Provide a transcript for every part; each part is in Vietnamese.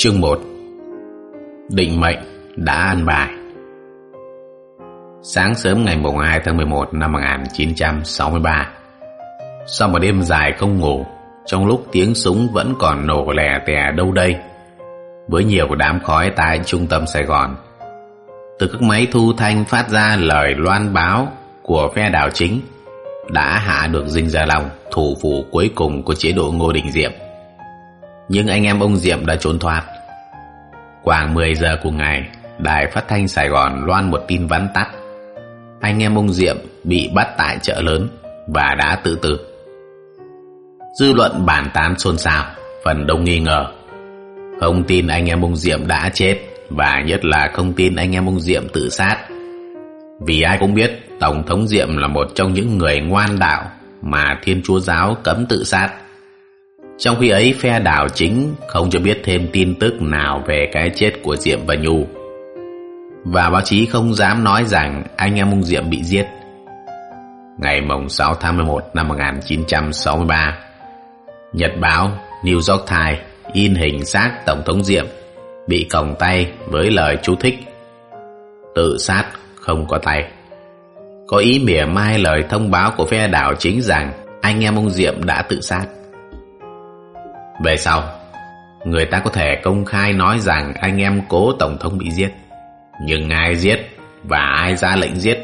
Chương 1 Định mệnh đã an bài. Sáng sớm ngày 2 tháng 11 năm 1963 Sau một đêm dài không ngủ, Trong lúc tiếng súng vẫn còn nổ lè tè đâu đây, Với nhiều đám khói tại trung tâm Sài Gòn, Từ các máy thu thanh phát ra lời loan báo của phe đảo chính Đã hạ được Dinh Gia Long Thủ phủ cuối cùng của chế độ Ngô Đình Diệm nhưng anh em ông Diệm đã trốn thoát. Khoảng 10 giờ cùng ngày, Đài Phát thanh Sài Gòn loan một tin vắn tắt. Anh em ông Diệm bị bắt tại chợ lớn và đã tự tử. Dư luận bàn tán xôn xao, phần đông nghi ngờ. Không tin anh em ông Diệm đã chết và nhất là không tin anh em ông Diệm tự sát. Vì ai cũng biết Tổng thống Diệm là một trong những người ngoan đạo mà Thiên Chúa Giáo cấm tự sát. Trong khi ấy phe đảo chính không cho biết thêm tin tức nào về cái chết của Diệm và Nhu. Và báo chí không dám nói rằng anh em ông Diệm bị giết. Ngày mồng 6 tháng 11 năm 1963, Nhật báo New York Times in hình xác Tổng thống Diệm bị còng tay với lời chú thích tự sát không có tay. Có ý mỉa mai lời thông báo của phe đảo chính rằng anh em ông Diệm đã tự sát. Về sau, người ta có thể công khai nói rằng anh em cố Tổng thống bị giết. Nhưng ai giết và ai ra lệnh giết?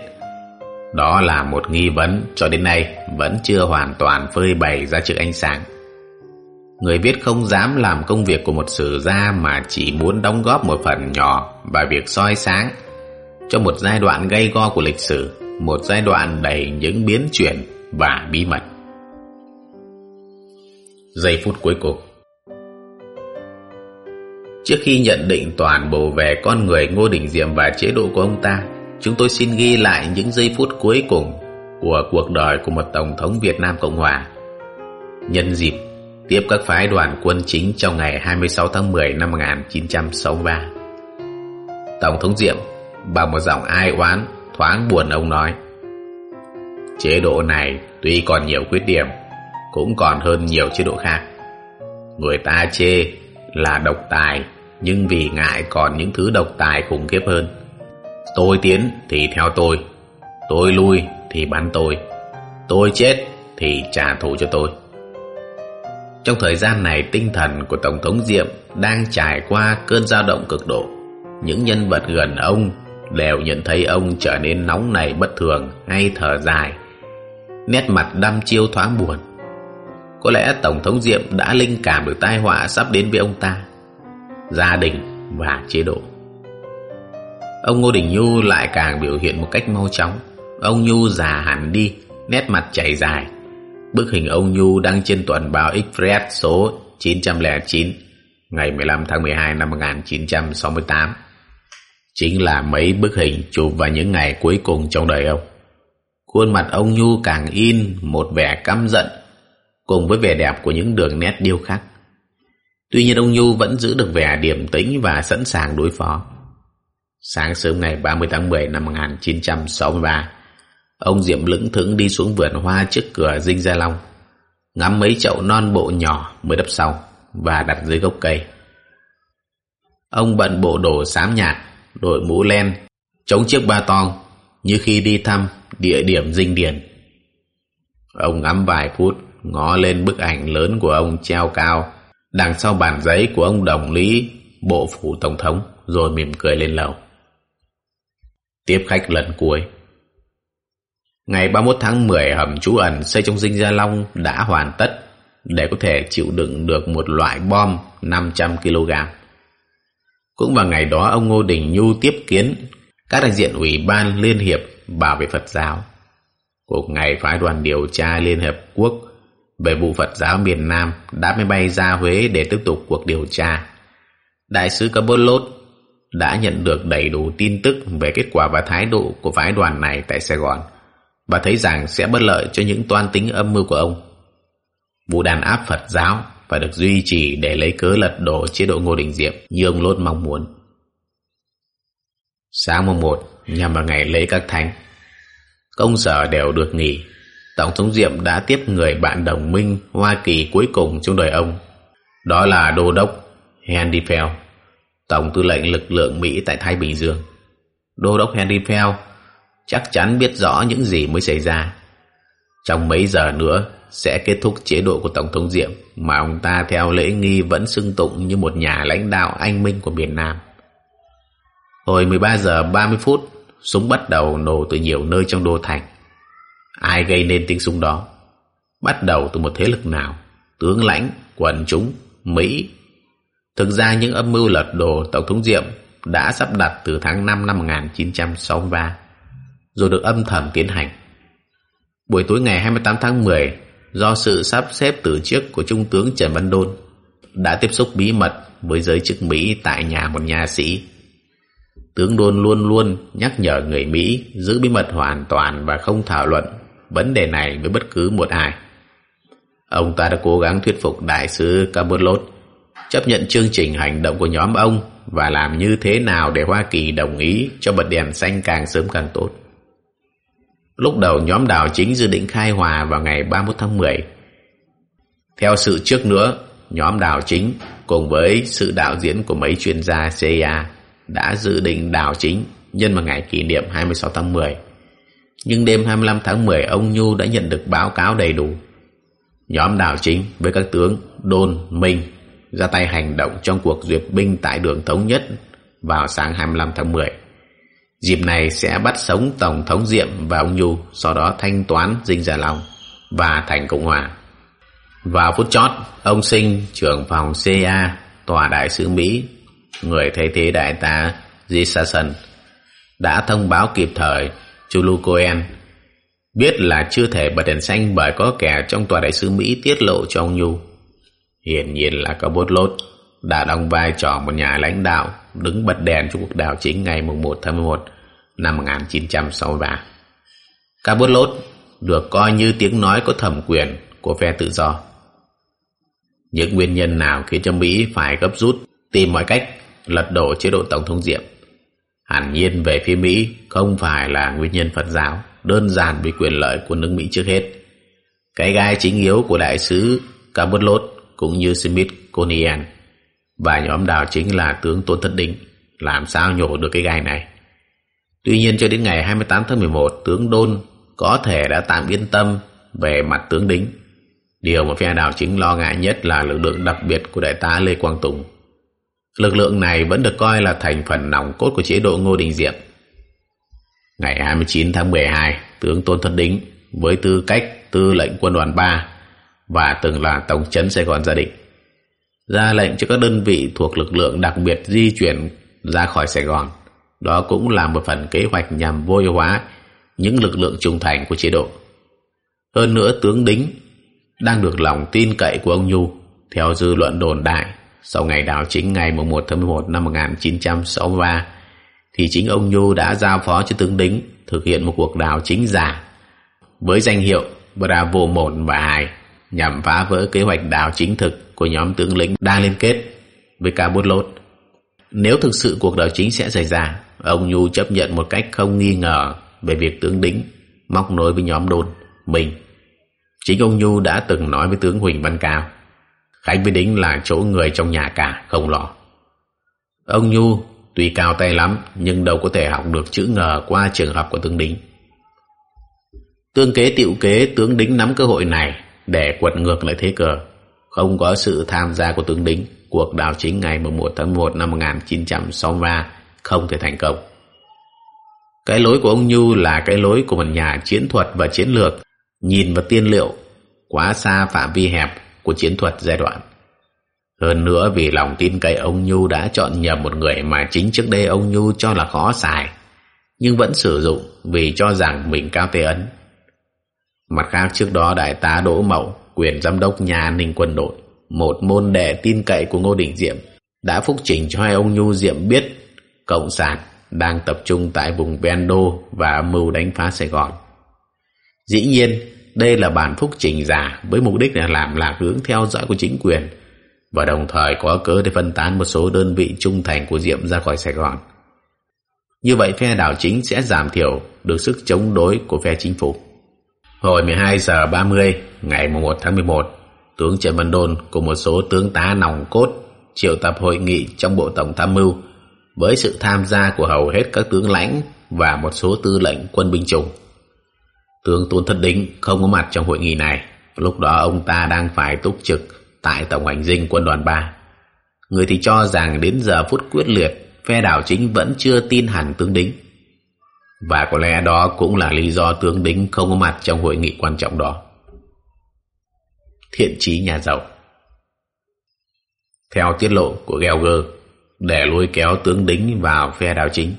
Đó là một nghi vấn cho đến nay vẫn chưa hoàn toàn phơi bày ra trước ánh sáng. Người viết không dám làm công việc của một sử gia mà chỉ muốn đóng góp một phần nhỏ vào việc soi sáng cho một giai đoạn gây go của lịch sử, một giai đoạn đầy những biến chuyển và bí mật giây phút cuối cùng. Trước khi nhận định toàn bộ về con người Ngô Đình Diệm và chế độ của ông ta, chúng tôi xin ghi lại những giây phút cuối cùng của cuộc đời của một Tổng thống Việt Nam Cộng Hòa. Nhân dịp tiếp các phái đoàn quân chính trong ngày 26 tháng 10 năm 1963. Tổng thống Diệm bằng một giọng ai oán thoáng buồn ông nói Chế độ này tuy còn nhiều khuyết điểm cũng còn hơn nhiều chế độ khác. Người ta chê là độc tài, nhưng vì ngại còn những thứ độc tài khủng khiếp hơn. Tôi tiến thì theo tôi, tôi lui thì bắn tôi, tôi chết thì trả thù cho tôi. Trong thời gian này, tinh thần của Tổng thống Diệm đang trải qua cơn dao động cực độ. Những nhân vật gần ông đều nhận thấy ông trở nên nóng nảy bất thường hay thở dài. Nét mặt đăm chiêu thoáng buồn. Có lẽ Tổng thống Diệm đã linh cảm được tai họa sắp đến với ông ta, gia đình và chế độ. Ông Ngô Đình Nhu lại càng biểu hiện một cách mau chóng. Ông Nhu già hẳn đi, nét mặt chảy dài. Bức hình ông Nhu đăng trên tuần báo Express số 909 ngày 15 tháng 12 năm 1968. Chính là mấy bức hình chụp vào những ngày cuối cùng trong đời ông. Khuôn mặt ông Nhu càng in một vẻ căm giận cùng với vẻ đẹp của những đường nét điêu khắc. Tuy nhiên ông Nhu vẫn giữ được vẻ điềm tĩnh và sẵn sàng đối phó. Sáng sớm ngày 30 tháng 10 năm 1963, ông Diệm lững thững đi xuống vườn hoa trước cửa Dinh Gia Long, ngắm mấy chậu non bộ nhỏ mới đắp xong và đặt dưới gốc cây. Ông bận bộ đồ xám nhạt, đội mũ len, chống chiếc ba tong như khi đi thăm địa điểm dinh điển. Ông ngắm vài phút ngó lên bức ảnh lớn của ông treo cao. Đằng sau bàn giấy của ông đồng lý, bộ phủ tổng thống, rồi mỉm cười lên lầu. Tiếp khách lần cuối. Ngày 31 tháng 10 hầm trú ẩn xây trong dinh gia long đã hoàn tất để có thể chịu đựng được một loại bom 500 kg cũng vào ngày đó, ông Ngô Đình Nhu tiếp kiến các đại diện ủy ban liên hiệp bảo vệ Phật giáo. Cuộc ngày phái đoàn điều tra Liên Hợp Quốc về vụ Phật giáo miền Nam đã máy bay ra Huế để tiếp tục cuộc điều tra. Đại sứ Cabot đã nhận được đầy đủ tin tức về kết quả và thái độ của phái đoàn này tại Sài Gòn và thấy rằng sẽ bất lợi cho những toan tính âm mưu của ông. Vụ đàn áp Phật giáo phải được duy trì để lấy cớ lật đổ chế độ Ngô Đình Diệm như ông Lốt mong muốn. Sáng mùng 1 nhằm vào ngày lễ các thánh, công sở đều được nghỉ Tổng thống Diệm đã tiếp người bạn đồng minh Hoa Kỳ cuối cùng trong đời ông. Đó là Đô đốc Henry Fell. Tổng tư lệnh lực lượng Mỹ tại Thái Bình Dương. Đô đốc Henry Fell chắc chắn biết rõ những gì mới xảy ra. Trong mấy giờ nữa sẽ kết thúc chế độ của Tổng thống Diệm mà ông ta theo lễ nghi vẫn xưng tụng như một nhà lãnh đạo anh minh của miền Nam. Hồi 13 giờ 30 phút, súng bắt đầu nổ từ nhiều nơi trong đô thành. Ai gây nên tiếng súng đó? Bắt đầu từ một thế lực nào? Tướng lãnh, quần chúng, Mỹ. Thực ra những âm mưu lật đổ Tổng thống Diệm đã sắp đặt từ tháng 5 năm 1963, rồi được âm thầm tiến hành. Buổi tối ngày 28 tháng 10, do sự sắp xếp từ chức của Trung tướng Trần Văn Đôn, đã tiếp xúc bí mật với giới chức Mỹ tại nhà một nhà sĩ. Tướng Đôn luôn luôn nhắc nhở người Mỹ giữ bí mật hoàn toàn và không thảo luận vấn đề này với bất cứ một ai. Ông ta đã cố gắng thuyết phục đại sứ Cabot chấp nhận chương trình hành động của nhóm ông và làm như thế nào để Hoa Kỳ đồng ý cho bật đèn xanh càng sớm càng tốt. Lúc đầu nhóm đảo chính dự định khai hòa vào ngày 31 tháng 10. Theo sự trước nữa, nhóm đảo chính cùng với sự đạo diễn của mấy chuyên gia CIA đã dự định đảo chính nhân vào ngày kỷ niệm 26 tháng 10. Nhưng đêm 25 tháng 10 ông Nhu đã nhận được báo cáo đầy đủ. Nhóm đảo chính với các tướng Đôn, Minh ra tay hành động trong cuộc duyệt binh tại đường Thống Nhất vào sáng 25 tháng 10. Dịp này sẽ bắt sống Tổng thống Diệm và ông Nhu, sau đó thanh toán Dinh Gia Long và thành Cộng Hòa. Vào phút chót, ông Sinh, trưởng phòng CA, tòa đại sứ Mỹ, người thay thế đại tá Jason đã thông báo kịp thời Chulu Cohen biết là chưa thể bật đèn xanh bởi có kẻ trong tòa đại sứ Mỹ tiết lộ cho ông Nhu. Hiển nhiên là có bốt lốt, đã đóng vai trò một nhà lãnh đạo, đứng bật đèn trong cuộc đảo chính ngày 1 tháng 11 năm 1963. Cả lốt được coi như tiếng nói có thẩm quyền của phe tự do. Những nguyên nhân nào khiến cho Mỹ phải gấp rút tìm mọi cách lật đổ chế độ Tổng thống Diệm? Hẳn nhiên về phía Mỹ không phải là nguyên nhân Phật giáo, đơn giản vì quyền lợi của nước Mỹ trước hết. Cái gai chính yếu của đại sứ Cabot cũng như Smith Conian và nhóm đảo chính là tướng Tôn Thất Định làm sao nhổ được cái gai này. Tuy nhiên cho đến ngày 28 tháng 11, tướng Đôn có thể đã tạm yên tâm về mặt tướng đính. Điều mà phe đảo chính lo ngại nhất là lực lượng đặc biệt của đại tá Lê Quang Tùng. Lực lượng này vẫn được coi là thành phần nòng cốt của chế độ Ngô Đình Diệm. Ngày 29 tháng 12, tướng Tôn Thuận Đính với tư cách tư lệnh quân đoàn 3 và từng là tổng trấn Sài Gòn gia định ra lệnh cho các đơn vị thuộc lực lượng đặc biệt di chuyển ra khỏi Sài Gòn. Đó cũng là một phần kế hoạch nhằm vô hóa những lực lượng trung thành của chế độ. Hơn nữa tướng Đính đang được lòng tin cậy của ông Nhu theo dư luận đồn đại sau ngày đảo chính ngày 1 tháng 11 năm 1963 thì chính ông Nhu đã giao phó cho tướng Đính thực hiện một cuộc đảo chính giả với danh hiệu Bravo 1 và 2 nhằm phá vỡ kế hoạch đảo chính thực của nhóm tướng lĩnh đang liên kết với Cabot Lốt. Nếu thực sự cuộc đảo chính sẽ xảy ra, ông Nhu chấp nhận một cách không nghi ngờ về việc tướng Đính móc nối với nhóm đồn mình. Chính ông Nhu đã từng nói với tướng Huỳnh Văn Cao Khánh với Đính là chỗ người trong nhà cả, không lo. Ông Nhu tuy cao tay lắm nhưng đâu có thể học được chữ ngờ qua trường học của tướng Đính. Tương kế tiệu kế tướng Đính nắm cơ hội này để quật ngược lại thế cờ. Không có sự tham gia của tướng Đính, cuộc đảo chính ngày 11 tháng 1 năm 1963 không thể thành công. Cái lối của ông Nhu là cái lối của một nhà chiến thuật và chiến lược, nhìn vào tiên liệu, quá xa phạm vi hẹp của chiến thuật giai đoạn. Hơn nữa vì lòng tin cậy ông Nhu đã chọn nhầm một người mà chính trước đây ông Nhu cho là khó xài, nhưng vẫn sử dụng vì cho rằng mình cao tê ấn. Mặt khác trước đó đại tá Đỗ Mậu, quyền giám đốc nhà an ninh quân đội, một môn đệ tin cậy của Ngô Đình Diệm, đã phúc trình cho hai ông Nhu Diệm biết Cộng sản đang tập trung tại vùng Bendo và mưu đánh phá Sài Gòn. Dĩ nhiên, đây là bản phúc trình giả với mục đích là làm lạc hướng theo dõi của chính quyền và đồng thời có cớ để phân tán một số đơn vị trung thành của Diệm ra khỏi Sài Gòn. Như vậy phe đảo chính sẽ giảm thiểu được sức chống đối của phe chính phủ. Hồi 12 giờ 30 ngày 1 tháng 11, tướng Trần Văn Đôn cùng một số tướng tá nòng cốt triệu tập hội nghị trong Bộ Tổng Tham mưu với sự tham gia của hầu hết các tướng lãnh và một số tư lệnh quân binh chủng. Tướng Tôn Thất Đính không có mặt trong hội nghị này. Lúc đó ông ta đang phải túc trực tại Tổng hành dinh quân đoàn 3. Người thì cho rằng đến giờ phút quyết liệt, phe đảo chính vẫn chưa tin hẳn tướng Đính. Và có lẽ đó cũng là lý do tướng Đính không có mặt trong hội nghị quan trọng đó. Thiện trí nhà giàu Theo tiết lộ của Gelger, để lôi kéo tướng Đính vào phe đảo chính,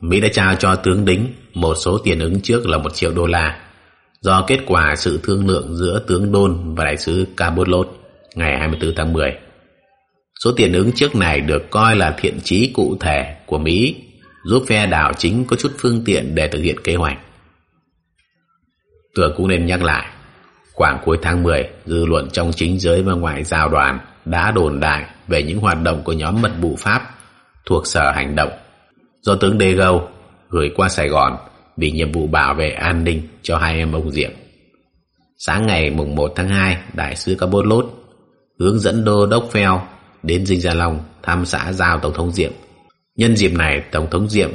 Mỹ đã trao cho tướng Đính một số tiền ứng trước là một triệu đô la do kết quả sự thương lượng giữa tướng Đôn và đại sứ Cabot ngày 24 tháng 10. Số tiền ứng trước này được coi là thiện trí cụ thể của Mỹ giúp phe đảo chính có chút phương tiện để thực hiện kế hoạch. Tưởng cũng nên nhắc lại, khoảng cuối tháng 10, dư luận trong chính giới và ngoại giao đoàn đã đồn đại về những hoạt động của nhóm mật vụ Pháp thuộc sở hành động do tướng Đê Gâu gửi qua Sài Gòn vì nhiệm vụ bảo vệ an ninh cho hai em ông Diệm. Sáng ngày mùng 1 tháng 2, Đại sứ Cabot Lốt hướng dẫn đô đốc Phèo đến Dinh Gia Long thăm xã giao Tổng thống Diệm. Nhân dịp này, Tổng thống Diệm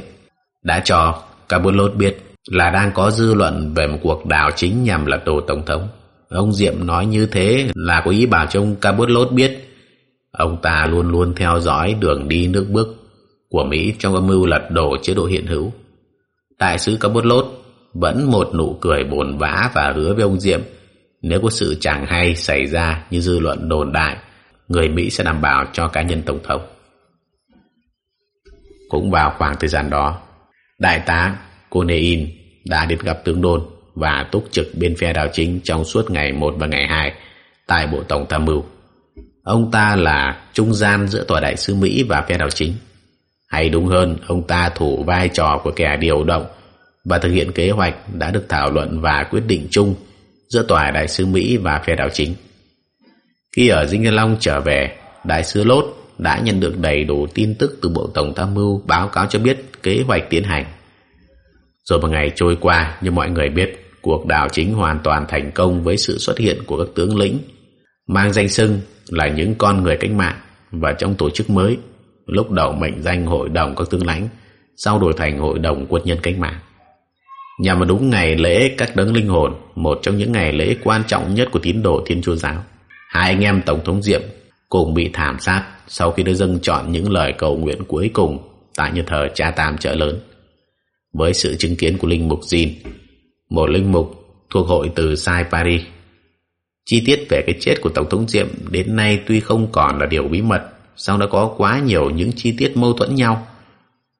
đã cho Cabot Lốt biết là đang có dư luận về một cuộc đảo chính nhằm lật đổ Tổng thống. Ông Diệm nói như thế là có ý bảo cho ông Cabot Lốt biết ông ta luôn luôn theo dõi đường đi nước bước của Mỹ trong âm mưu lật đổ chế độ hiện hữu. Đại sứ Cabot Lốt vẫn một nụ cười bồn vã và hứa với ông Diệm nếu có sự chẳng hay xảy ra như dư luận đồn đại, người Mỹ sẽ đảm bảo cho cá nhân Tổng thống. Cũng vào khoảng thời gian đó, Đại tá Conein đã đến gặp tướng Đôn và túc trực bên phe đảo chính trong suốt ngày 1 và ngày 2 tại Bộ Tổng Tham mưu. Ông ta là trung gian giữa tòa đại sứ Mỹ và phe đảo chính. Hay đúng hơn, ông ta thủ vai trò của kẻ điều động và thực hiện kế hoạch đã được thảo luận và quyết định chung giữa tòa đại sứ Mỹ và phe đảo chính. Khi ở Dinh Nhân Long trở về, đại sứ Lốt đã nhận được đầy đủ tin tức từ Bộ Tổng tham mưu báo cáo cho biết kế hoạch tiến hành. Rồi một ngày trôi qua, như mọi người biết, cuộc đảo chính hoàn toàn thành công với sự xuất hiện của các tướng lĩnh mang danh xưng là những con người cách mạng và trong tổ chức mới lúc đầu mệnh danh hội đồng các tướng lãnh, sau đổi thành hội đồng quân nhân cách mạng. Nhằm vào đúng ngày lễ các đấng linh hồn, một trong những ngày lễ quan trọng nhất của tín đồ thiên chúa giáo, hai anh em tổng thống diệm cùng bị thảm sát sau khi đưa dâng chọn những lời cầu nguyện cuối cùng tại nhà thờ cha tam chợ lớn. Với sự chứng kiến của linh mục Jean một linh mục thuộc hội từ sai Paris chi tiết về cái chết của tổng thống diệm đến nay tuy không còn là điều bí mật song đã có quá nhiều những chi tiết mâu thuẫn nhau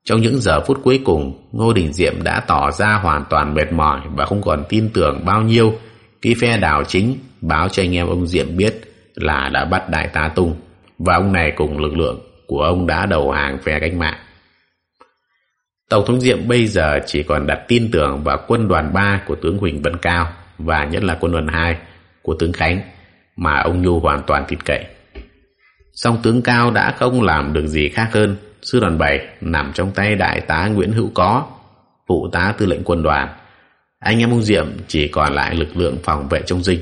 trong những giờ phút cuối cùng, Ngô Đình Diệm đã tỏ ra hoàn toàn mệt mỏi và không còn tin tưởng bao nhiêu khi phe đảo chính báo cho anh em ông Diệm biết là đã bắt Đại tá Tung và ông này cùng lực lượng của ông đã đầu hàng phe cách mạng. Tổng thống Diệm bây giờ chỉ còn đặt tin tưởng vào quân đoàn 3 của tướng Huỳnh Vân Cao và nhất là quân đoàn 2 của tướng Khánh mà ông Nhu hoàn toàn tin cậy. Song tướng Cao đã không làm được gì khác hơn sư đoàn bảy nằm trong tay đại tá Nguyễn Hữu Có, phụ tá tư lệnh quân đoàn. Anh em ông Diệm chỉ còn lại lực lượng phòng vệ trong dinh.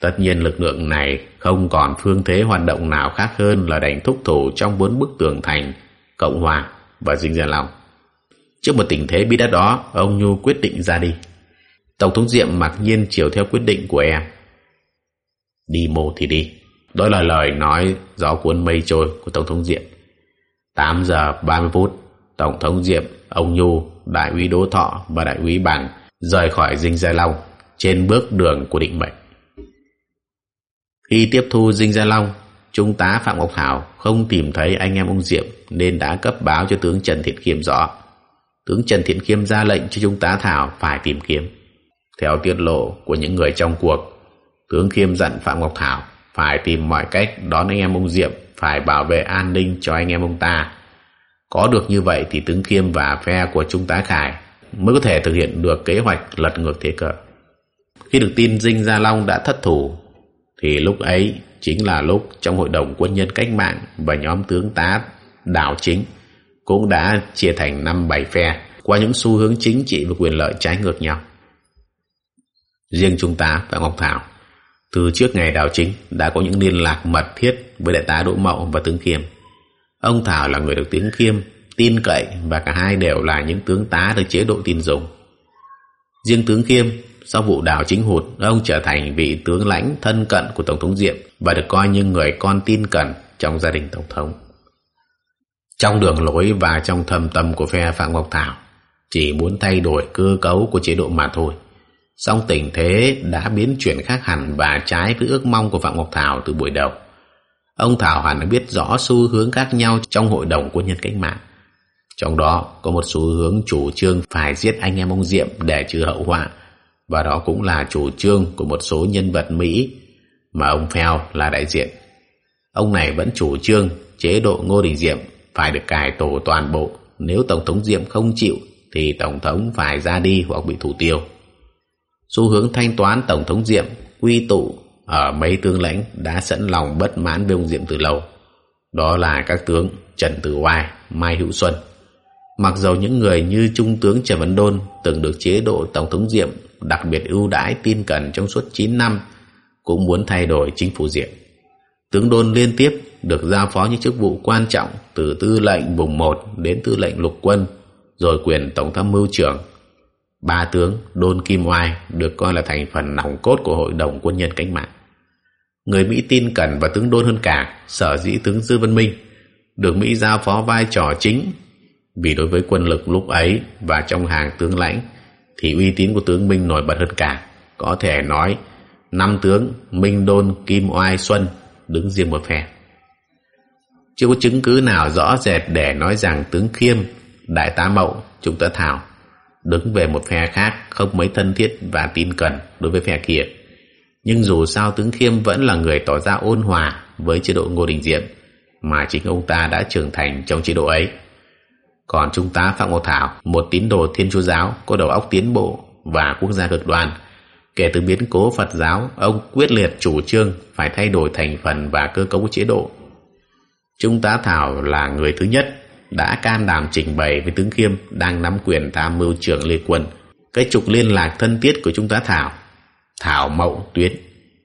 Tất nhiên lực lượng này không còn phương thế hoạt động nào khác hơn là đánh thúc thủ trong bốn bức tường thành, Cộng Hòa và Dinh Gia Long. Trước một tình thế bí đát đó, ông Nhu quyết định ra đi. Tổng thống Diệm mặc nhiên chiều theo quyết định của em. Đi mô thì đi. Đó là lời nói gió cuốn mây trôi của Tổng thống Diệm. 8 giờ 30 phút, Tổng thống Diệm, ông Nhu, Đại úy Đỗ Thọ và Đại úy Bằng rời khỏi Dinh Gia Long trên bước đường của định mệnh. Khi tiếp thu Dinh Gia Long, Trung tá Phạm Ngọc Thảo không tìm thấy anh em ông Diệm nên đã cấp báo cho tướng Trần Thiện Khiêm rõ. Tướng Trần Thiện Khiêm ra lệnh cho Trung tá Thảo phải tìm kiếm. Theo tiết lộ của những người trong cuộc, tướng Khiêm dặn Phạm Ngọc Thảo phải tìm mọi cách đón anh em ông Diệm phải bảo vệ an ninh cho anh em ông ta. Có được như vậy thì tướng Khiêm và phe của Trung tá Khải mới có thể thực hiện được kế hoạch lật ngược thế cờ. Khi được tin Dinh Gia Long đã thất thủ, thì lúc ấy chính là lúc trong hội đồng quân nhân cách mạng và nhóm tướng tá đảo chính cũng đã chia thành năm bảy phe qua những xu hướng chính trị và quyền lợi trái ngược nhau. Riêng chúng ta và Ngọc Thảo từ trước ngày đào chính đã có những liên lạc mật thiết với đại tá Đỗ Mậu và tướng Khiêm. Ông Thảo là người được tiếng Khiêm tin cậy và cả hai đều là những tướng tá được chế độ tin dùng. Riêng tướng Khiêm sau vụ đảo chính hụt, ông trở thành vị tướng lãnh thân cận của Tổng thống Diệm và được coi như người con tin cẩn trong gia đình Tổng thống. Trong đường lối và trong thầm tâm của phe Phạm Ngọc Thảo, chỉ muốn thay đổi cơ cấu của chế độ mà thôi. Song tình thế đã biến chuyển khác hẳn và trái với ước mong của Phạm Ngọc Thảo từ buổi đầu. Ông Thảo hẳn đã biết rõ xu hướng khác nhau trong hội đồng quân nhân cách mạng. Trong đó có một xu hướng chủ trương phải giết anh em ông Diệm để trừ hậu họa, và đó cũng là chủ trương của một số nhân vật Mỹ mà ông Phèo là đại diện. Ông này vẫn chủ trương chế độ Ngô Đình Diệm phải được cải tổ toàn bộ. Nếu Tổng thống Diệm không chịu thì Tổng thống phải ra đi hoặc bị thủ tiêu. Xu hướng thanh toán Tổng thống Diệm quy tụ ở mấy tướng lãnh đã sẵn lòng bất mãn với ông Diệm từ lâu. Đó là các tướng Trần Tử Oai, Mai Hữu Xuân. Mặc dầu những người như Trung tướng Trần Văn Đôn từng được chế độ Tổng thống Diệm đặc biệt ưu đãi tin cẩn trong suốt 9 năm cũng muốn thay đổi chính phủ Diệm. Tướng Đôn liên tiếp được giao phó những chức vụ quan trọng từ tư lệnh vùng 1 đến tư lệnh lục quân rồi quyền tổng tham mưu trưởng. Ba tướng Đôn Kim Oai được coi là thành phần nòng cốt của Hội đồng Quân nhân Cách mạng. Người Mỹ tin cẩn và tướng Đôn hơn cả, sở dĩ tướng Dư Văn Minh được Mỹ giao phó vai trò chính vì đối với quân lực lúc ấy và trong hàng tướng lãnh thì uy tín của tướng Minh nổi bật hơn cả. Có thể nói năm tướng Minh Đôn Kim Oai Xuân đứng riêng một phe. Chưa có chứng cứ nào rõ rệt để nói rằng tướng Khiêm, Đại tá Mậu, Trung tá Thảo đứng về một phe khác không mấy thân thiết và tin cẩn đối với phe kia. Nhưng dù sao tướng Khiêm vẫn là người tỏ ra ôn hòa với chế độ Ngô Đình Diệm mà chính ông ta đã trưởng thành trong chế độ ấy. Còn Trung tá Phạm Ngọc Thảo, một tín đồ thiên chúa giáo có đầu óc tiến bộ và quốc gia cực đoan, kể từ biến cố Phật giáo, ông quyết liệt chủ trương phải thay đổi thành phần và cơ cấu chế độ. Trung tá Thảo là người thứ nhất đã can đảm trình bày với tướng Khiêm đang nắm quyền tham mưu trưởng Lê Quân cái trục liên lạc thân thiết của chúng ta Thảo. Thảo Mậu Tuyến.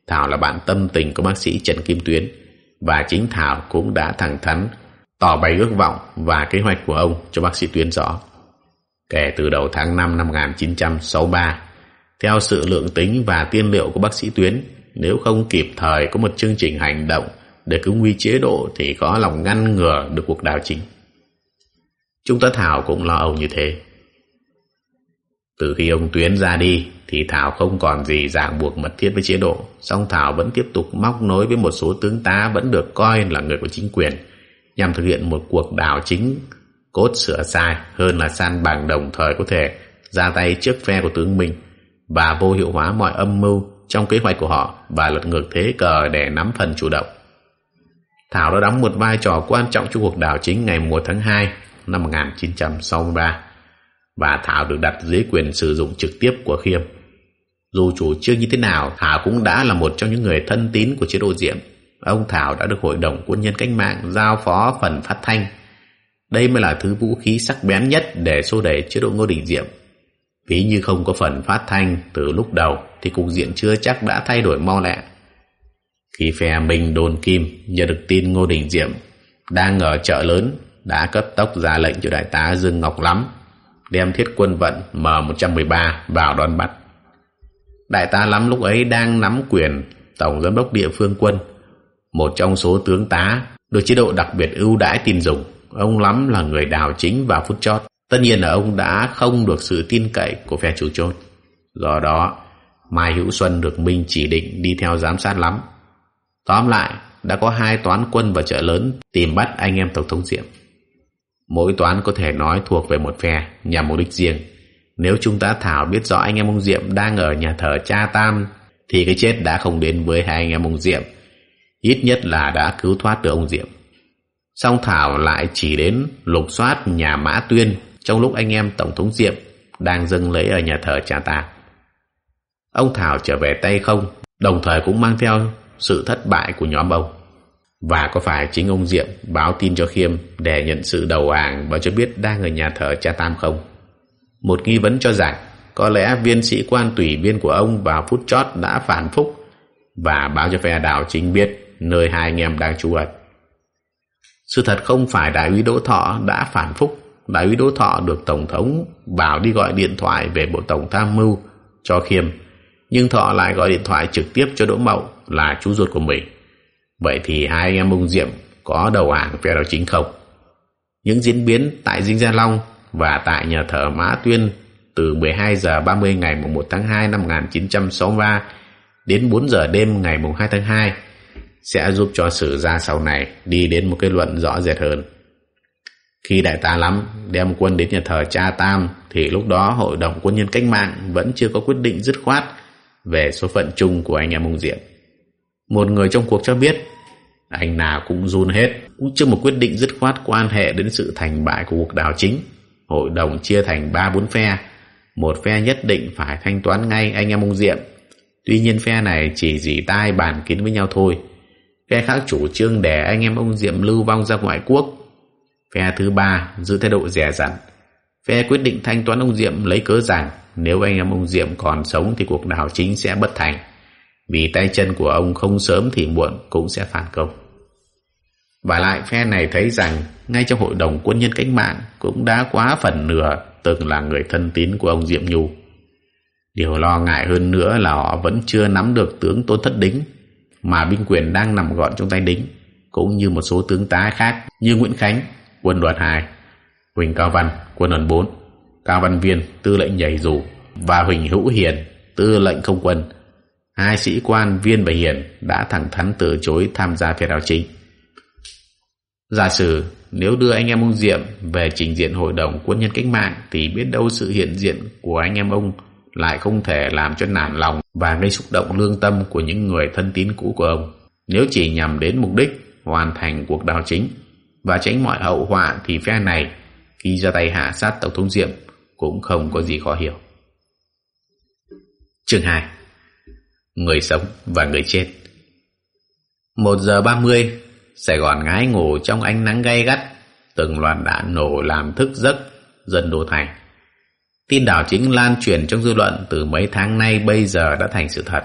Thảo là bạn tâm tình của bác sĩ Trần Kim Tuyến và chính Thảo cũng đã thẳng thắn tỏ bày ước vọng và kế hoạch của ông cho bác sĩ Tuyến rõ. Kể từ đầu tháng 5 năm 1963, theo sự lượng tính và tiên liệu của bác sĩ Tuyến, nếu không kịp thời có một chương trình hành động để cứu nguy chế độ thì có lòng ngăn ngừa được cuộc đảo chính. Chúng ta Thảo cũng lo âu như thế. Từ khi ông Tuyến ra đi thì Thảo không còn gì ràng buộc mật thiết với chế độ, song Thảo vẫn tiếp tục móc nối với một số tướng tá vẫn được coi là người của chính quyền nhằm thực hiện một cuộc đảo chính cốt sửa sai hơn là san bằng đồng thời có thể ra tay trước phe của tướng Minh và vô hiệu hóa mọi âm mưu trong kế hoạch của họ và lật ngược thế cờ để nắm phần chủ động. Thảo đã đóng một vai trò quan trọng trong cuộc đảo chính ngày 1 tháng 2 năm 1963 và Thảo được đặt dưới quyền sử dụng trực tiếp của Khiêm. Dù chủ trương như thế nào, Thảo cũng đã là một trong những người thân tín của chế độ Diệm. Ông Thảo đã được Hội đồng Quân nhân Cách mạng giao phó phần phát thanh. Đây mới là thứ vũ khí sắc bén nhất để xô đẩy chế độ Ngô Đình Diệm. Ví như không có phần phát thanh từ lúc đầu thì cục diện chưa chắc đã thay đổi mau lẹ. Khi phe Minh Đồn Kim nhận được tin Ngô Đình Diệm đang ở chợ lớn đã cấp tốc ra lệnh cho đại tá Dương Ngọc Lắm đem thiết quân vận M113 vào đón bắt. Đại tá Lắm lúc ấy đang nắm quyền tổng giám đốc địa phương quân, một trong số tướng tá được chế độ đặc biệt ưu đãi tin dùng. Ông Lắm là người đào chính và phút chót. Tất nhiên là ông đã không được sự tin cậy của phe chủ chốt. Do đó, Mai Hữu Xuân được Minh chỉ định đi theo giám sát lắm. Tóm lại, đã có hai toán quân và chợ lớn tìm bắt anh em Tổng thống Diệm. Mỗi toán có thể nói thuộc về một phe nhằm mục đích riêng. Nếu chúng ta Thảo biết rõ anh em ông Diệm đang ở nhà thờ cha Tam thì cái chết đã không đến với hai anh em ông Diệm. Ít nhất là đã cứu thoát được ông Diệm. Song Thảo lại chỉ đến lục soát nhà Mã Tuyên trong lúc anh em Tổng thống Diệm đang dâng lễ ở nhà thờ cha ta. Ông Thảo trở về tay không, đồng thời cũng mang theo sự thất bại của nhóm ông. Và có phải chính ông Diệm báo tin cho Khiêm để nhận sự đầu hàng và cho biết đang ở nhà thờ cha Tam không? Một nghi vấn cho rằng có lẽ viên sĩ quan tùy viên của ông vào phút chót đã phản phúc và báo cho phe đảo chính biết nơi hai anh em đang trú ẩn. Sự thật không phải đại úy Đỗ Thọ đã phản phúc. Đại úy Đỗ Thọ được Tổng thống bảo đi gọi điện thoại về Bộ Tổng Tham mưu cho Khiêm. Nhưng Thọ lại gọi điện thoại trực tiếp cho Đỗ Mậu là chú ruột của mình. Vậy thì hai anh em ông Diệm có đầu hàng phe đảo chính không? Những diễn biến tại Dinh Gia Long và tại nhà thờ Mã Tuyên từ 12 giờ 30 ngày 1 tháng 2 năm 1963 đến 4 giờ đêm ngày 2 tháng 2 sẽ giúp cho sử gia sau này đi đến một kết luận rõ rệt hơn. Khi đại tá lắm đem quân đến nhà thờ cha Tam thì lúc đó hội đồng quân nhân cách mạng vẫn chưa có quyết định dứt khoát về số phận chung của anh em ông Diệm. Một người trong cuộc cho biết anh nào cũng run hết cũng chưa một quyết định dứt khoát quan hệ đến sự thành bại của cuộc đảo chính. Hội đồng chia thành ba bốn phe một phe nhất định phải thanh toán ngay anh em ông Diệm. Tuy nhiên phe này chỉ dì tai bàn kín với nhau thôi. Phe khác chủ trương để anh em ông Diệm lưu vong ra ngoại quốc. Phe thứ ba giữ thái độ rẻ rặt. Phe quyết định thanh toán ông Diệm lấy cớ rằng nếu anh em ông Diệm còn sống thì cuộc đảo chính sẽ bất thành. Vì tay chân của ông không sớm thì muộn cũng sẽ phản công. Và lại phe này thấy rằng ngay trong hội đồng quân nhân cách mạng cũng đã quá phần nửa từng là người thân tín của ông Diệm Nhu. Điều lo ngại hơn nữa là họ vẫn chưa nắm được tướng Tôn Thất Đính mà binh quyền đang nằm gọn trong tay Đính cũng như một số tướng tá khác như Nguyễn Khánh, quân đoàn 2, Huỳnh Cao Văn, quân đoàn 4, Cao Văn Viên, tư lệnh nhảy dù và Huỳnh Hữu Hiền, tư lệnh không quân. Hai sĩ quan Viên và Hiền đã thẳng thắn từ chối tham gia phe đảo chính. Giả sử nếu đưa anh em ông Diệm về trình diện hội đồng quân nhân cách mạng thì biết đâu sự hiện diện của anh em ông lại không thể làm cho nản lòng và gây xúc động lương tâm của những người thân tín cũ của ông. Nếu chỉ nhằm đến mục đích hoàn thành cuộc đảo chính và tránh mọi hậu họa thì phe này khi ra tay hạ sát Tổng thống Diệm cũng không có gì khó hiểu. Chương 2 Người sống và người chết 1 giờ 30 Sài Gòn ngái ngủ trong ánh nắng gay gắt, từng loạt đạn nổ làm thức giấc dân đô thành. Tin đảo chính lan truyền trong dư luận từ mấy tháng nay bây giờ đã thành sự thật.